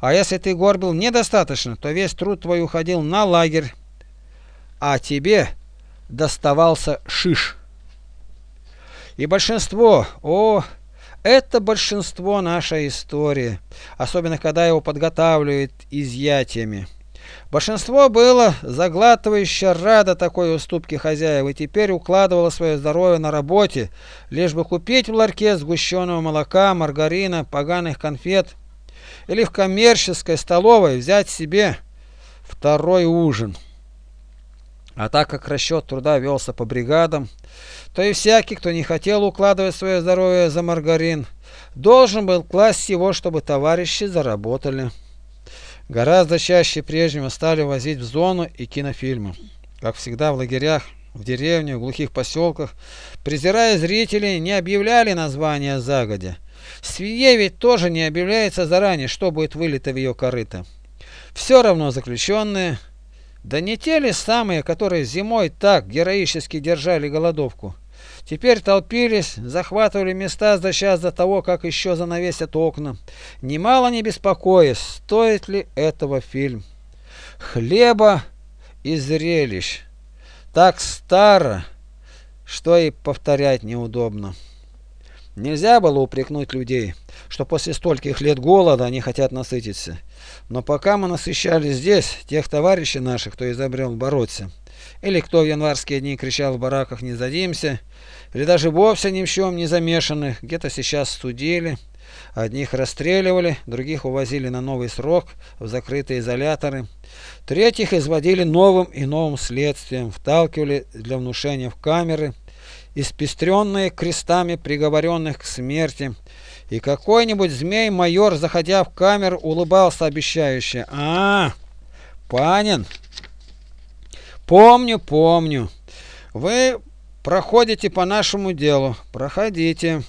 А если ты горбил недостаточно, то весь труд твой уходил на лагерь, а тебе доставался шиш. И большинство, о, это большинство наша история, особенно когда его подготавливают изъятиями. Большинство было заглатывающе радо такой уступке хозяев и теперь укладывало свое здоровье на работе, лишь бы купить в ларьке сгущенного молока, маргарина, поганых конфет или в коммерческой столовой взять себе второй ужин. А так как расчет труда велся по бригадам, то и всякий, кто не хотел укладывать свое здоровье за маргарин, должен был класть его, чтобы товарищи заработали. Гораздо чаще прежнего стали возить в зону и кинофильмы. Как всегда в лагерях, в деревнях, в глухих поселках, презирая зрителей, не объявляли названия загодя. Свинье ведь тоже не объявляется заранее, что будет вылито в ее корыто. Все равно заключенные да не те ли самые, которые зимой так героически держали голодовку? Теперь толпились, захватывали места за час до того, как еще занавесят окна. Немало не беспокоясь, стоит ли этого фильм. Хлеба и зрелищ. Так старо, что и повторять неудобно. Нельзя было упрекнуть людей, что после стольких лет голода они хотят насытиться. Но пока мы насыщали здесь тех товарищей наших, кто изобрел бороться, или кто в январские дни кричал в бараках «не сдадимся», или даже вовсе ни в чем не замешанных, где-то сейчас судили, одних расстреливали, других увозили на новый срок в закрытые изоляторы, третьих изводили новым и новым следствием, вталкивали для внушения в камеры, испестренные крестами приговоренных к смерти, и какой-нибудь змей-майор, заходя в камеру, улыбался обещающе. «А, Панин, помню, помню. Вы проходите по нашему делу. Проходите.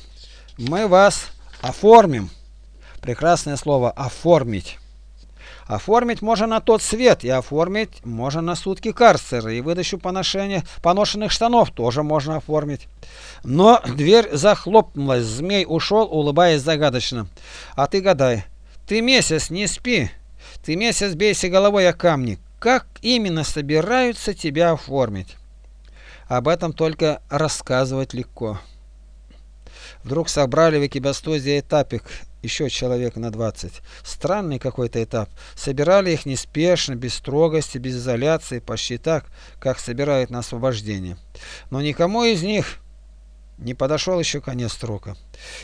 Мы вас оформим». Прекрасное слово «оформить». Оформить можно на тот свет, и оформить можно на сутки карцера, и выдачу поношения, поношенных штанов тоже можно оформить. Но дверь захлопнулась, змей ушел, улыбаясь загадочно. А ты гадай, ты месяц не спи, ты месяц бейся головой о камни. Как именно собираются тебя оформить? Об этом только рассказывать легко. Вдруг собрали в экибастозе этапик еще человек на 20. Странный какой-то этап. Собирали их неспешно, без строгости, без изоляции, почти так, как собирают на освобождение. Но никому из них не подошел еще конец срока.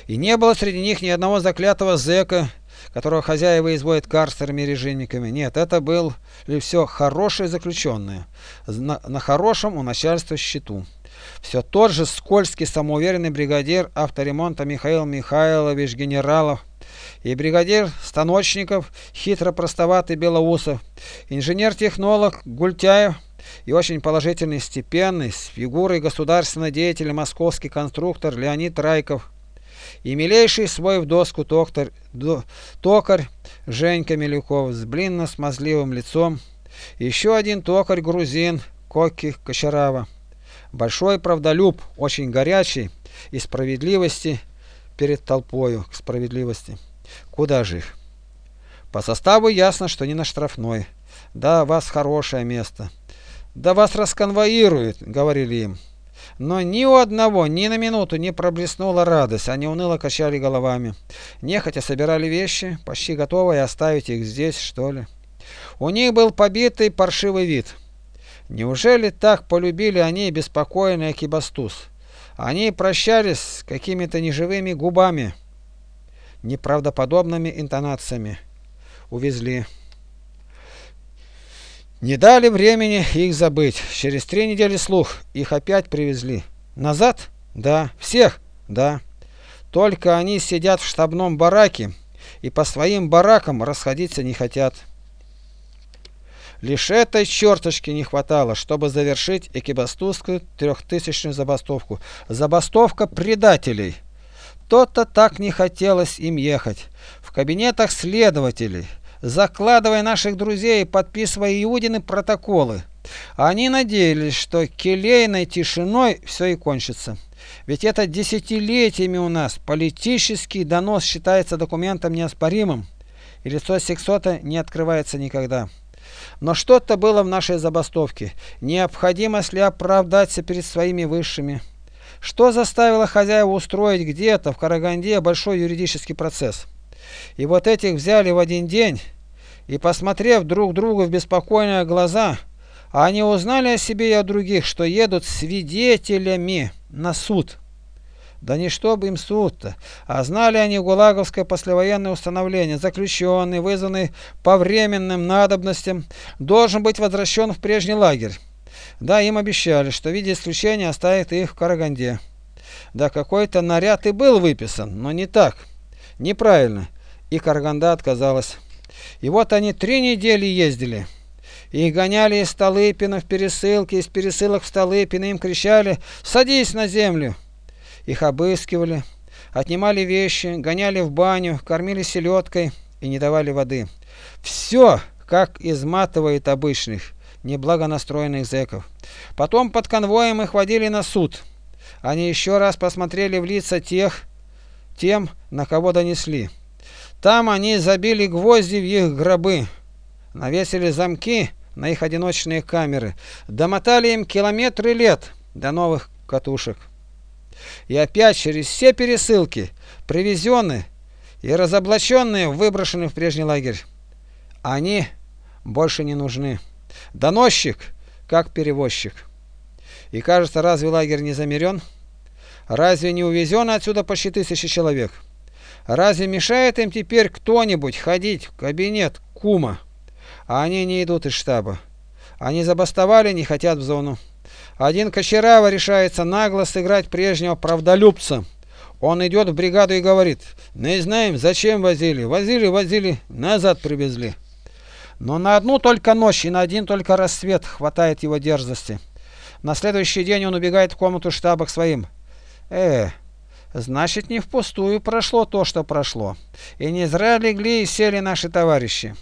И не было среди них ни одного заклятого зэка, которого хозяева изводят карцерами и режимниками. Нет, это был ли все хорошие заключенные, на, на хорошем у начальства счету. Все тот же скользкий самоуверенный бригадир авторемонта Михаил Михайлович Генералов и бригадир станочников, хитро простоватый Белоусов, инженер-технолог Гультяев и очень положительный степенный, с фигурой государственного деятеля московский конструктор Леонид Райков и милейший свой в доску доктор, до, токарь Женька Милюков с блинно-смазливым лицом, еще один токарь-грузин Коки Кочарава, большой правдолюб, очень горячий и справедливости перед толпою к справедливости. Куда же их? По составу ясно, что не на штрафной. Да, вас хорошее место. Да вас расконвоируют, говорили им. Но ни у одного ни на минуту не проблеснула радость, они уныло качали головами. Нехотя собирали вещи, почти готовые оставить их здесь, что ли. У них был побитый паршивый вид. Неужели так полюбили они беспокойный Акибастуз? Они прощались с какими-то неживыми губами. неправдоподобными интонациями. Увезли. Не дали времени их забыть. Через три недели слух. Их опять привезли. Назад? Да. Всех? Да. Только они сидят в штабном бараке и по своим баракам расходиться не хотят. Лишь этой черточки не хватало, чтобы завершить экибастузскую трехтысячную забастовку. Забастовка предателей. То-то так не хотелось им ехать. В кабинетах следователей, закладывая наших друзей подписывая Иудины протоколы. Они надеялись, что келейной тишиной все и кончится. Ведь это десятилетиями у нас политический донос считается документом неоспоримым, и лицо сексота не открывается никогда. Но что-то было в нашей забастовке. Необходимость ли оправдаться перед своими высшими? Что заставило хозяева устроить где-то в Караганде большой юридический процесс? И вот этих взяли в один день, и, посмотрев друг другу в беспокойные глаза, они узнали о себе и о других, что едут свидетелями на суд. Да не чтобы им суд-то, а знали они гулаговское послевоенное установление. Заключенный, вызванный по временным надобностям, должен быть возвращен в прежний лагерь. Да, им обещали, что в виде исключения оставят их в Караганде. Да, какой-то наряд и был выписан, но не так. Неправильно. И Караганда отказалась. И вот они три недели ездили. Их гоняли из Столыпина в пересылки, из пересылок в Столыпино, им кричали «Садись на землю!» Их обыскивали, отнимали вещи, гоняли в баню, кормили селедкой и не давали воды. Все, как изматывает обычных, неблагонастроенных зэков. Потом под конвоем их водили на суд. Они еще раз посмотрели в лица тех, тем, на кого донесли. Там они забили гвозди в их гробы, навесили замки на их одиночные камеры, домотали им километры лет до новых катушек. И опять через все пересылки, привезенные и разоблаченные, выброшены в прежний лагерь. Они больше не нужны. Доносчик, как перевозчик. И кажется, разве лагерь не замерен? Разве не увезен отсюда почти тысячи человек? Разве мешает им теперь кто-нибудь ходить в кабинет кума? А они не идут из штаба. Они забастовали, не хотят в зону. Один Кочерава решается нагло сыграть прежнего правдолюбца. Он идет в бригаду и говорит, не знаем, зачем возили. Возили, возили, назад привезли. Но на одну только ночь и на один только рассвет хватает его дерзости. На следующий день он убегает в комнату штаба к своим. Э, значит, не впустую прошло то, что прошло. И не зря легли и сели наши товарищи.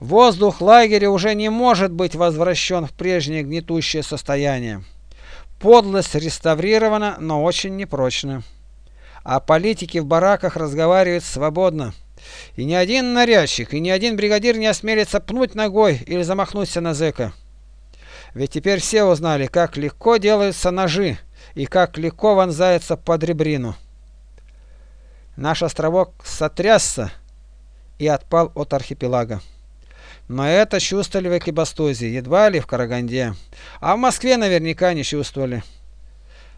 Воздух лагеря уже не может быть возвращен в прежнее гнетущее состояние. Подлость реставрирована, но очень непрочно. А политики в бараках разговаривают свободно. И ни один нарядчик, и ни один бригадир не осмелится пнуть ногой или замахнуться на зэка. Ведь теперь все узнали, как легко делаются ножи и как легко вонзается под ребрину. Наш островок сотрясся и отпал от архипелага. Но это чувствовали в Экибастузе, едва ли в Караганде. А в Москве наверняка не чувствовали.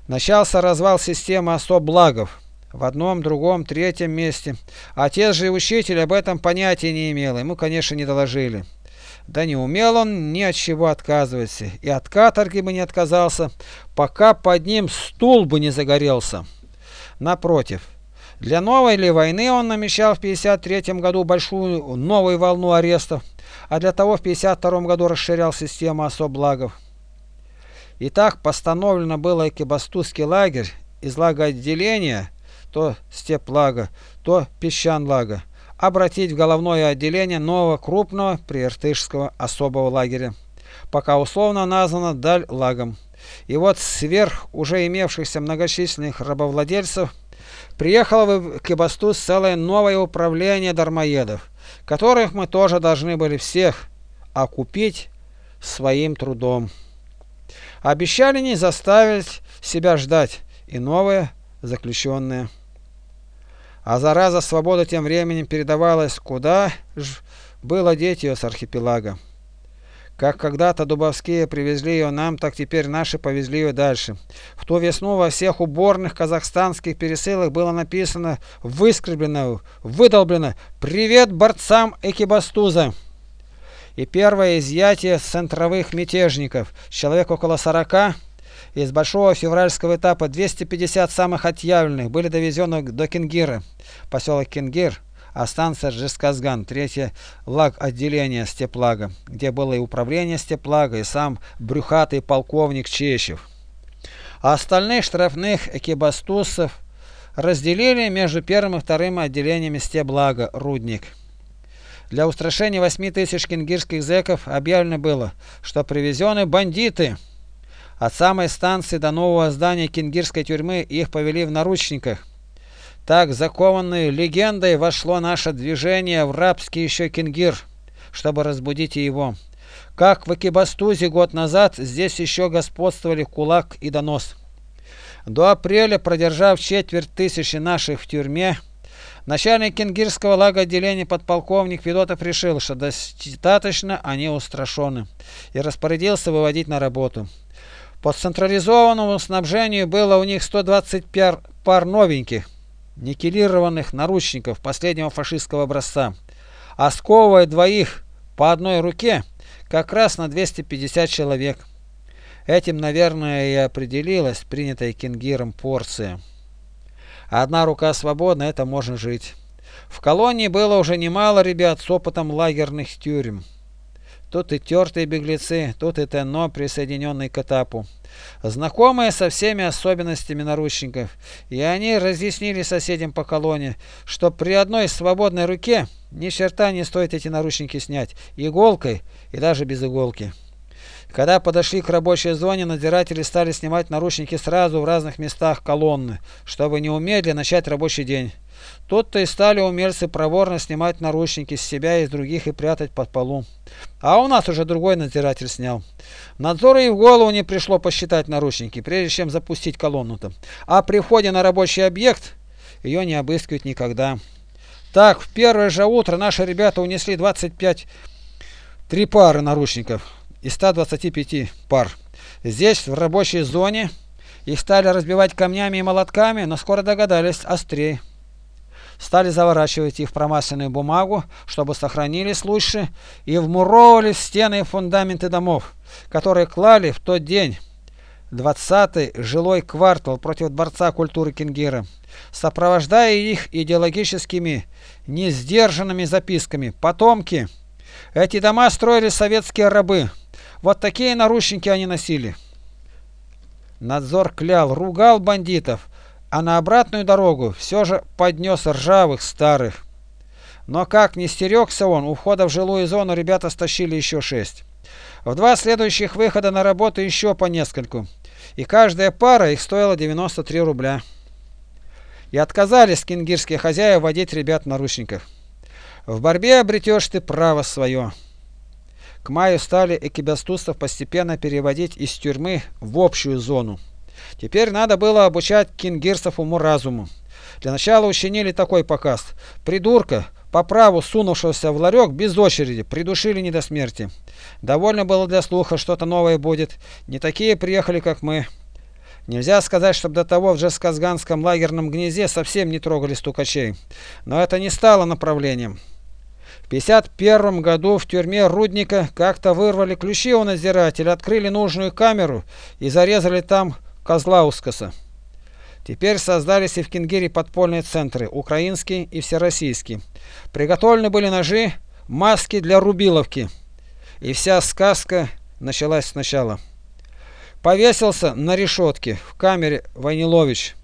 Начался развал системы особ благов. В одном, другом, третьем месте. Отец же и учитель об этом понятия не имел. Ему, конечно, не доложили. Да не умел он ни от чего отказываться. И от каторги бы не отказался, пока под ним стул бы не загорелся. Напротив, для новой ли войны он намечал в 1953 году большую новую волну арестов а для того в 1952 году расширял систему особ лагов. Итак, постановлено было Экибастузский лагерь из лагоотделения, то степлага, то песчанлага, обратить в головное отделение нового крупного прииртышского особого лагеря, пока условно названо Даль лагом. И вот сверх уже имевшихся многочисленных рабовладельцев приехало в Кибастуз целое новое управление дармоедов – которых мы тоже должны были всех окупить своим трудом. Обещали не заставить себя ждать и новые заключенные. А зараза свободы тем временем передавалась куда ж было деть ее с архипелага. Как когда-то дубовские привезли ее нам, так теперь наши повезли ее дальше. В ту весну во всех уборных казахстанских пересылах было написано, выскреблено, выдолблено «Привет борцам Экибастуза!» И первое изъятие центровых мятежников, человек около 40, из большого февральского этапа 250 самых отъявленных были довезены до Кингира, поселок Кингир, а станция Жесказган, третье лаг отделение Степлага, где было и управление Степлага, и сам брюхатый полковник Чещев. А остальных штрафных экибастусов разделили между первым и вторым отделениями Стеблага, Рудник. Для устрашения 8 тысяч кингирских зэков объявлено было, что привезены бандиты. От самой станции до нового здания кингирской тюрьмы их повели в наручниках. Так закованной легендой вошло наше движение в рабский еще Кингир, чтобы разбудить его. Как в Экибастузе год назад, здесь еще господствовали кулак и донос. До апреля, продержав четверть тысячи наших в тюрьме, начальник Кингирского лага отделения подполковник Федотов решил, что достаточно они устрашены, и распорядился выводить на работу. По централизованному снабжению было у них 120 пар новеньких, никелированных наручников последнего фашистского образца, а сковывая двоих по одной руке как раз на 250 человек. Этим, наверное, и определилась принятая Кингиром порция. Одна рука свободна, это можно жить. В колонии было уже немало ребят с опытом лагерных тюрем. Тут и тертые беглецы, тут и Тенно, присоединенный к этапу. Знакомые со всеми особенностями наручников. И они разъяснили соседям по колонии, что при одной свободной руке ни черта не стоит эти наручники снять. Иголкой и даже без иголки. Когда подошли к рабочей зоне, надзиратели стали снимать наручники сразу в разных местах колонны, чтобы не умедли начать рабочий день. Тут-то и стали умельцы проворно снимать наручники с себя и с других и прятать под полу. А у нас уже другой надзиратель снял. Надзору и в голову не пришло посчитать наручники, прежде чем запустить колонну-то. А при входе на рабочий объект ее не обыскивают никогда. Так, в первое же утро наши ребята унесли 25 три пары наручников из 125 пар. Здесь, в рабочей зоне, их стали разбивать камнями и молотками, но скоро догадались острее стали заворачивать их в промасленную бумагу, чтобы сохранились лучше, и вмуровывали стены и фундаменты домов, которые клали в тот день, 20-й жилой квартал против Дворца культуры Кингира, сопровождая их идеологическими, несдержанными записками. Потомки, эти дома строили советские рабы. Вот такие наручники они носили. Надзор клял, ругал бандитов, а на обратную дорогу все же поднес ржавых старых. Но как не стерегся он, у входа в жилую зону ребята стащили еще шесть. В два следующих выхода на работу еще по нескольку. И каждая пара их стоила 93 рубля. И отказались кингирские хозяева водить ребят в наручниках. В борьбе обретешь ты право свое. К маю стали экибастусов постепенно переводить из тюрьмы в общую зону. Теперь надо было обучать кингирцев уму-разуму. Для начала учинили такой показ. Придурка, по праву сунувшегося в ларек без очереди, придушили не до смерти. Довольно было для слуха, что-то новое будет. Не такие приехали, как мы. Нельзя сказать, чтобы до того в Джесказганском лагерном гнезде совсем не трогали стукачей. Но это не стало направлением. В 51 году в тюрьме Рудника как-то вырвали ключи у надзирателя, открыли нужную камеру и зарезали там Козлаускаса. Теперь создались и в Кингире подпольные центры, украинский и всероссийский. Приготовлены были ножи, маски для рубиловки. И вся сказка началась сначала. Повесился на решетке в камере Ванилович.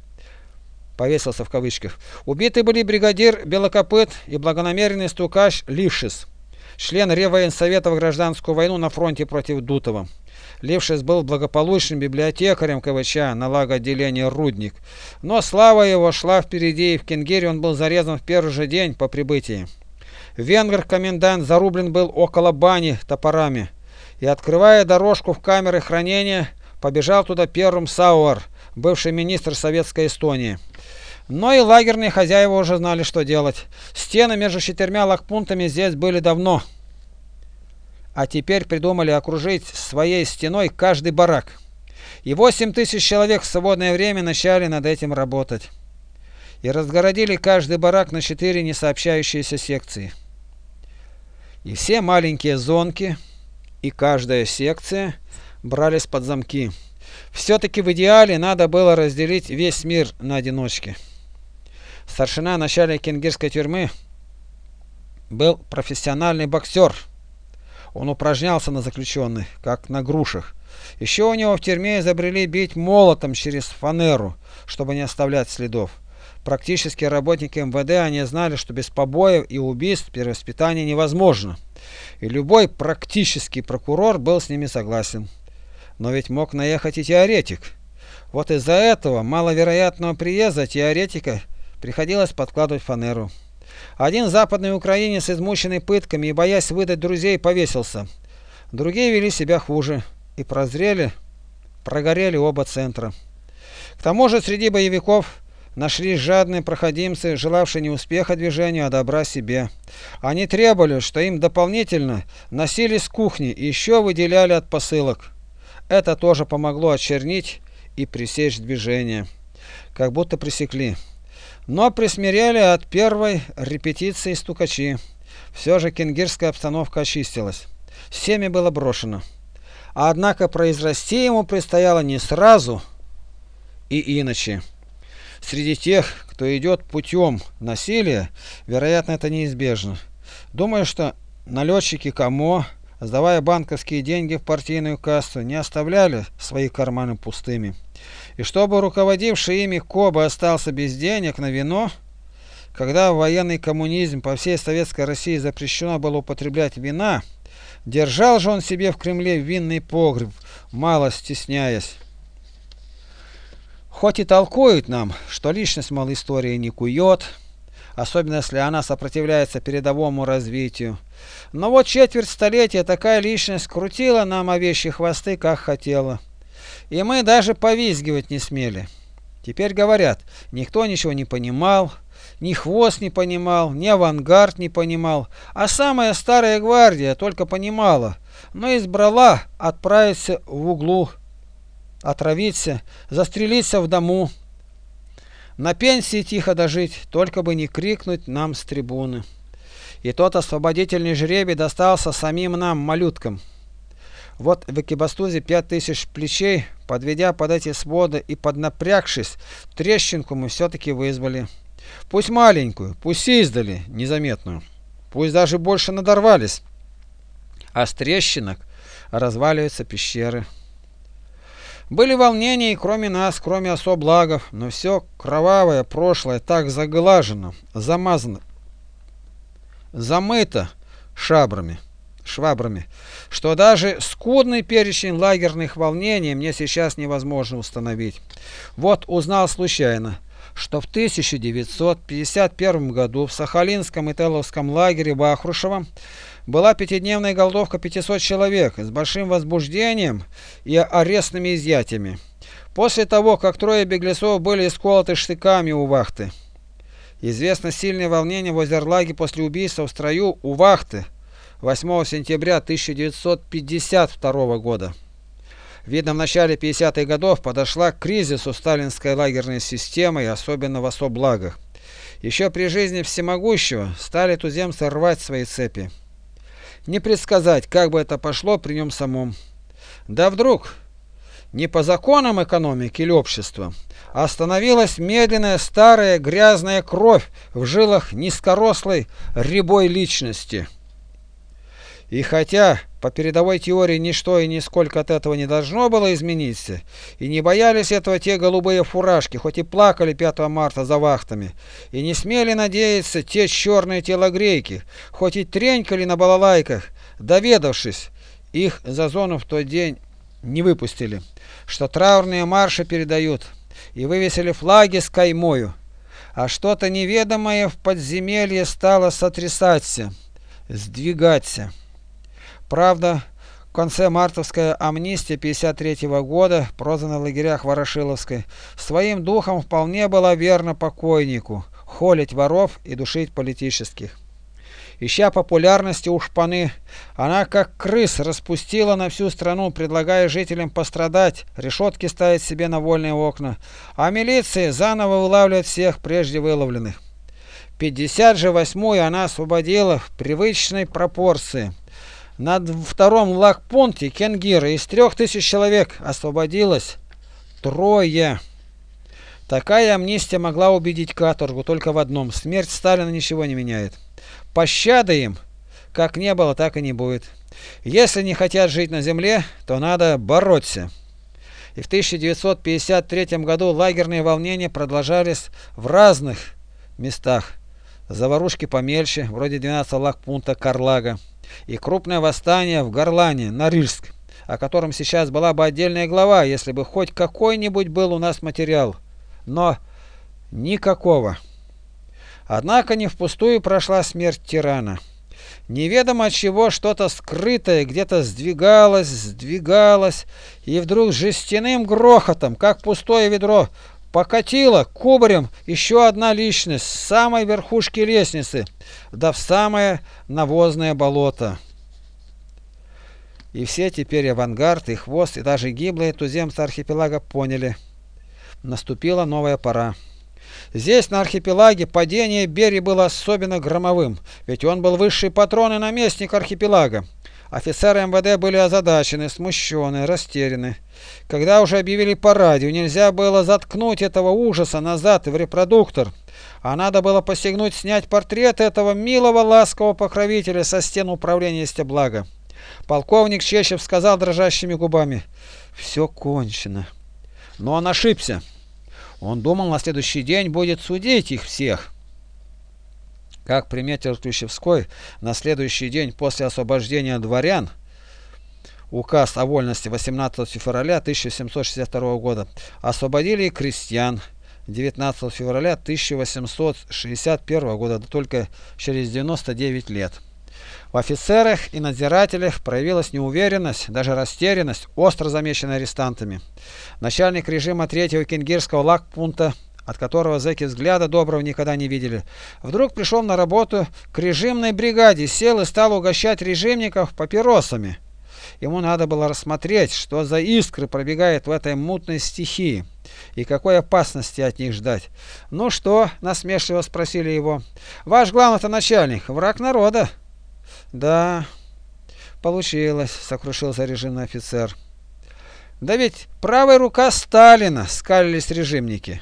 Повесился в кавычках. Убиты были бригадир Белокопыт и благонамеренный стукач Лившис, член Реввоенсовета в гражданскую войну на фронте против Дутова. Левшис был благополучным библиотекарем КВЧ на лагоотделении «Рудник». Но слава его шла впереди, и в Кенгере он был зарезан в первый же день по прибытии. Венгр-комендант зарублен был около бани топорами. И, открывая дорожку в камеры хранения, побежал туда первым Сауэр, бывший министр Советской Эстонии. Но и лагерные хозяева уже знали, что делать. Стены между четырьмя лагпунтами здесь были давно. А теперь придумали окружить своей стеной каждый барак. И 8 тысяч человек в свободное время начали над этим работать. И разгородили каждый барак на четыре несообщающиеся секции. И все маленькие зонки и каждая секция брались под замки. Все-таки в идеале надо было разделить весь мир на одиночки. Старшина начальник кенгирской тюрьмы был профессиональный боксер. Он упражнялся на заключенных, как на грушах. Еще у него в тюрьме изобрели бить молотом через фанеру, чтобы не оставлять следов. Практически работники МВД они знали, что без побоев и убийств перевоспитание невозможно. И любой практический прокурор был с ними согласен. Но ведь мог наехать и теоретик. Вот из-за этого маловероятного приезда теоретика приходилось подкладывать фанеру. Один западный украинец, измученный пытками и боясь выдать друзей, повесился. Другие вели себя хуже и прозрели, прогорели оба центра. К тому же среди боевиков нашлись жадные проходимцы, желавшие не успеха движению, а добра себе. Они требовали, что им дополнительно носили с кухни и еще выделяли от посылок. Это тоже помогло очернить и пресечь движение. Как будто пресекли. Но присмиряли от первой репетиции стукачи. Все же кенгирская обстановка очистилась. Семя было брошено. Однако произрасти ему предстояло не сразу и иначе. Среди тех, кто идет путем насилия, вероятно, это неизбежно. Думаю, что налетчики КАМО, сдавая банковские деньги в партийную кассу, не оставляли свои карманы пустыми. И чтобы руководивший ими Коба остался без денег на вино, когда в военный коммунизм по всей Советской России запрещено было употреблять вина, держал же он себе в Кремле винный погреб, мало стесняясь. Хоть и толкуют нам, что личность малой истории не кует, особенно если она сопротивляется передовому развитию. Но вот четверть столетия такая личность крутила нам овечьи хвосты, как хотела. И мы даже повизгивать не смели. Теперь говорят, никто ничего не понимал, ни хвост не понимал, ни авангард не понимал, а самая старая гвардия только понимала, но избрала отправиться в углу, отравиться, застрелиться в дому, на пенсии тихо дожить, только бы не крикнуть нам с трибуны. И тот освободительный жребий достался самим нам, малюткам. Вот в Экибастузе пять тысяч плечей, подведя под эти своды и поднапрягшись, трещинку мы все-таки вызвали. Пусть маленькую, пусть издали, незаметную. Пусть даже больше надорвались. А с трещинок разваливаются пещеры. Были волнения и кроме нас, кроме особ лагов, но все кровавое прошлое так заглажено, замазано, замыто шабрами швабрами, что даже скудный перечень лагерных волнений мне сейчас невозможно установить. Вот узнал случайно, что в 1951 году в Сахалинском и Теловском лагере Бахрушева была пятидневная голодовка 500 человек с большим возбуждением и арестными изъятиями. После того, как трое беглецов были исколоты штыками у вахты. Известно сильное волнение в Озерлаге после убийства в строю у вахты 8 сентября 1952 года. Видно, в начале 50-х годов подошла к кризису сталинской лагерной системы, особенно в особлагах. Еще при жизни всемогущего стали туземцы рвать свои цепи. Не предсказать, как бы это пошло при нем самом. Да вдруг, не по законам экономики или общества, а остановилась медленная старая грязная кровь в жилах низкорослой рябой личности. И хотя по передовой теории ничто и нисколько от этого не должно было измениться, и не боялись этого те голубые фуражки, хоть и плакали 5 марта за вахтами, и не смели надеяться те черные телогрейки, хоть и тренькали на балалайках, доведавшись, их за зону в тот день не выпустили, что траурные марши передают, и вывесили флаги с каймою, а что-то неведомое в подземелье стало сотрясаться, сдвигаться. Правда, в конце мартовская амнистия 53 -го года, прозвана в лагерях Ворошиловской, своим духом вполне была верна покойнику, холить воров и душить политических. Ища популярности у шпаны, она как крыс распустила на всю страну, предлагая жителям пострадать, решетки ставить себе на вольные окна, а милиции заново вылавливать всех прежде выловленных. 50 же восьмую она освободила в привычной пропорции. На втором лагпункте Кенгира из трех тысяч человек освободилось трое. Такая амнистия могла убедить каторгу только в одном – смерть Сталина ничего не меняет. Пощады им как не было, так и не будет. Если не хотят жить на земле, то надо бороться. И в 1953 году лагерные волнения продолжались в разных местах. Заварушки помельче, вроде 12 лагпункта Карлага, и крупное восстание в Горлане, Норильск, о котором сейчас была бы отдельная глава, если бы хоть какой-нибудь был у нас материал. Но никакого. Однако не впустую прошла смерть тирана. Неведомо от чего что-то скрытое где-то сдвигалось, сдвигалось, и вдруг жестяным грохотом, как пустое ведро, покатила кубарем еще одна личность с самой верхушки лестницы, да в самое навозное болото. И все теперь авангард, и хвост, и даже гиблые туземцы архипелага поняли. Наступила новая пора. Здесь, на архипелаге, падение Бери было особенно громовым, ведь он был высший патрон и наместник архипелага. Офицеры МВД были озадачены, смущены, растеряны. Когда уже объявили по радио, нельзя было заткнуть этого ужаса назад в репродуктор, а надо было посягнуть снять портрет этого милого ласкового покровителя со стен управления Стеблага. Полковник Чечев сказал дрожащими губами, «Все кончено». Но он ошибся. Он думал, на следующий день будет судить их всех. Как приметил Ключевской, на следующий день после освобождения дворян, указ о вольности 18 февраля 1762 года, освободили крестьян 19 февраля 1861 года, только через 99 лет. В офицерах и надзирателях проявилась неуверенность, даже растерянность, остро замеченная арестантами. Начальник режима третьего кенгирского лагпунта от которого зэки взгляда доброго никогда не видели, вдруг пришел на работу к режимной бригаде, сел и стал угощать режимников папиросами. Ему надо было рассмотреть, что за искры пробегает в этой мутной стихии и какой опасности от них ждать. «Ну что?» – насмешливо спросили его. «Ваш главный-то начальник, враг народа». «Да, получилось», – сокрушился режимный офицер. «Да ведь правая рука Сталина!» – скалились режимники.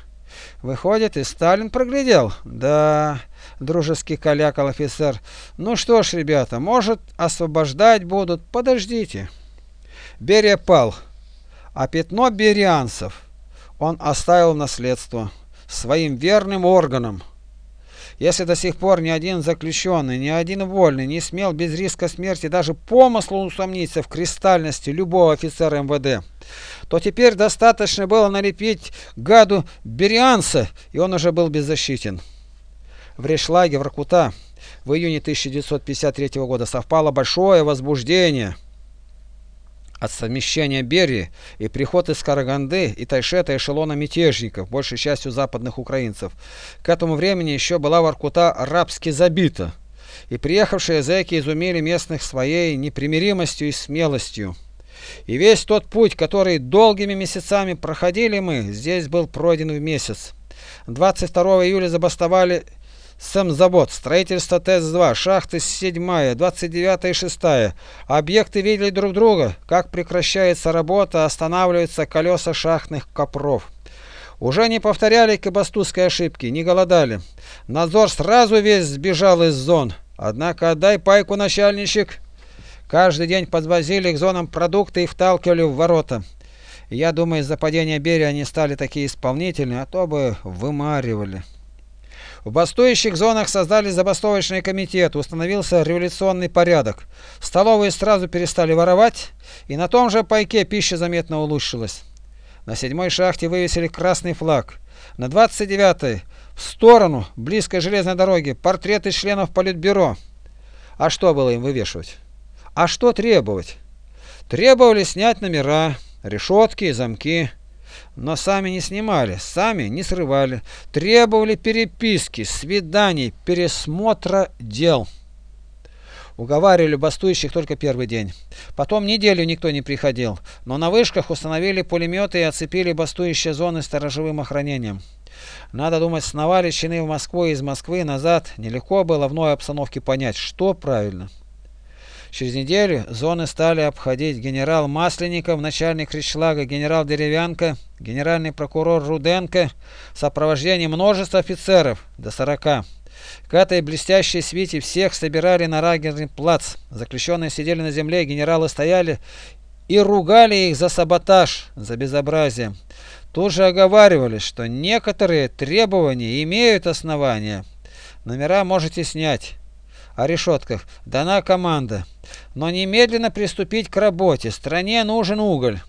Выходит, и Сталин проглядел? Да, дружески калякал офицер. Ну что ж, ребята, может, освобождать будут? Подождите. Берия пал, а пятно берианцев он оставил наследство своим верным органам. Если до сих пор ни один заключенный, ни один вольный не смел без риска смерти даже помыслу усомниться в кристальности любого офицера МВД, то теперь достаточно было налепить гаду Берианца, и он уже был беззащитен. В Рейшлаге в Ракута в июне 1953 года совпало большое возбуждение от совмещения Берии и приход из Караганды и Тайшета эшелона мятежников, большей частью западных украинцев. К этому времени еще была Воркута рабски забита, и приехавшие зэки изумили местных своей непримиримостью и смелостью. И весь тот путь, который долгими месяцами проходили мы, здесь был пройден в месяц. 22 июля забастовали Самзавод, строительство ТЭС-2, шахты 7, 29 и 6. Объекты видели друг друга, как прекращается работа, останавливаются колеса шахтных копров. Уже не повторяли кабастузской ошибки, не голодали. Надзор сразу весь сбежал из зон. Однако отдай пайку, начальничек. Каждый день подвозили к зонам продукты и вталкивали в ворота. Я думаю, из-за падения Берия они стали такие исполнительные, а то бы вымаривали. В бастующих зонах создали забастовочный комитет, установился революционный порядок. Столовые сразу перестали воровать, и на том же пайке пища заметно улучшилась. На седьмой шахте вывесили красный флаг. На 29-й в сторону, близкой железной дороги, портреты членов Политбюро. А что было им вывешивать? А что требовать? Требовали снять номера, решетки и замки. Но сами не снимали, сами не срывали. Требовали переписки, свиданий, пересмотра дел. Уговаривали бастующих только первый день. Потом неделю никто не приходил, но на вышках установили пулеметы и оцепили бастующие зоны сторожевым охранением. Надо думать, сновали чины в Москву и из Москвы назад. Нелегко было в новой обстановке понять, что правильно. Через неделю зоны стали обходить генерал Масленников, начальник Речшлага, генерал Деревянко, генеральный прокурор Руденко в сопровождении множества офицеров, до сорока. К этой блестящей свите всех собирали на лагерный плац. Заключенные сидели на земле, генералы стояли и ругали их за саботаж, за безобразие. Тут же оговаривались, что некоторые требования имеют основания. Номера можете снять. О решетках дана команда. Но немедленно приступить к работе. Стране нужен уголь.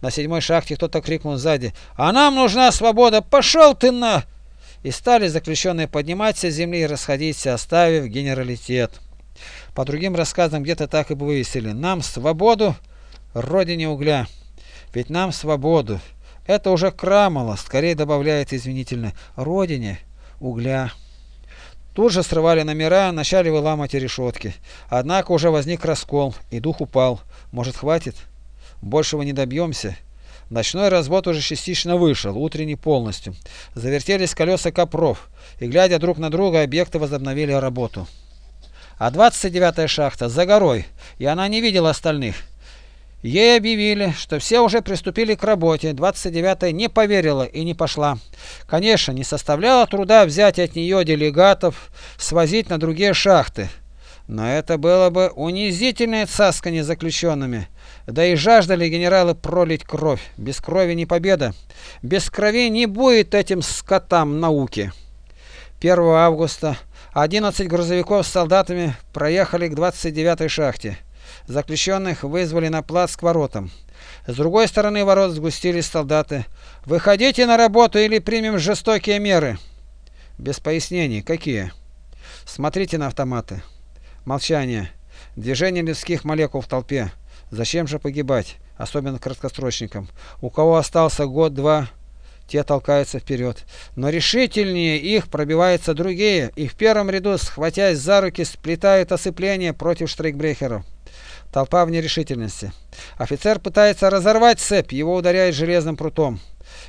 На седьмой шахте кто-то крикнул сзади. «А нам нужна свобода! Пошел ты на...» и стали заключенные подниматься с земли и расходиться, оставив генералитет. По другим рассказам где-то так и вывесили. Нам свободу, родине угля. Ведь нам свободу. Это уже крамола, скорее добавляет извинительно, родине угля. Тут же срывали номера, начали выламывать решетки. Однако уже возник раскол, и дух упал. Может, хватит? Большего не добьемся. Ночной развод уже частично вышел, утренний полностью. Завертелись колеса копров, и, глядя друг на друга, объекты возобновили работу. А 29-я шахта за горой, и она не видела остальных. Ей объявили, что все уже приступили к работе, 29-я не поверила и не пошла. Конечно, не составляло труда взять от нее делегатов, свозить на другие шахты. Но это было бы унизительное цаскание заключенными. Да и жаждали генералы пролить кровь. Без крови не победа. Без крови не будет этим скотам науки. 1 августа 11 грузовиков с солдатами проехали к 29-й шахте. Заключенных вызвали на плац к воротам. С другой стороны ворот сгустились солдаты. «Выходите на работу или примем жестокие меры!» Без пояснений. Какие? Смотрите на автоматы. Молчание. Движение людских молекул в толпе. Зачем же погибать, особенно краткосрочникам? У кого остался год-два, те толкаются вперед. Но решительнее их пробиваются другие, и в первом ряду, схватясь за руки, сплетают осыпление против штрейкбрехеров. Толпа в нерешительности. Офицер пытается разорвать цепь, его ударяет железным прутом.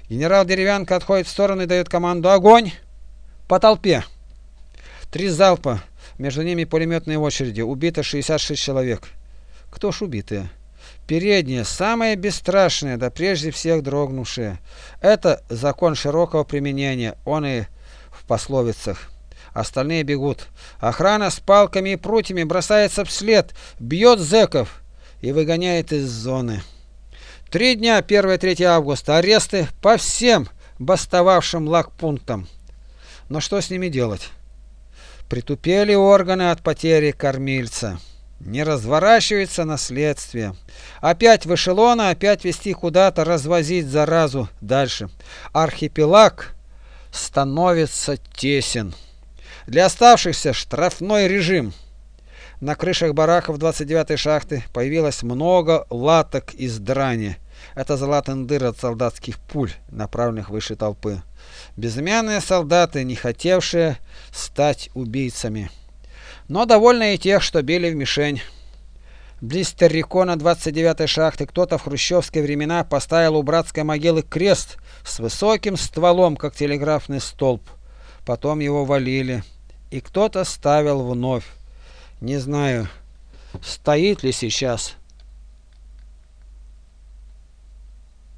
Генерал Деревянко отходит в сторону и дает команду «Огонь!» по толпе. Три залпа, между ними пулеметные очереди, убито 66 человек. Кто ж убитые? Передние, самые бесстрашные, да прежде всех дрогнувшие. Это закон широкого применения, он и в пословицах. Остальные бегут. Охрана с палками и прутьями бросается вслед, бьет зэков и выгоняет из зоны. Три дня, 1-3 августа, аресты по всем бастовавшим лагпунктам. Но что с ними делать? Притупели органы от потери кормильца. Не разворачивается наследствие. Опять в эшелона, опять вести куда-то, развозить заразу дальше. Архипелаг становится тесен. Для оставшихся штрафной режим. На крышах бараков 29-й шахты появилось много латок из драни. Это залатан дыр от солдатских пуль, направленных выше толпы. Безымянные солдаты, не хотевшие стать убийцами но довольны и тех, что били в мишень. Близ Террикона 29-й шахты кто-то в хрущевские времена поставил у братской могилы крест с высоким стволом, как телеграфный столб. Потом его валили, и кто-то ставил вновь. Не знаю, стоит ли сейчас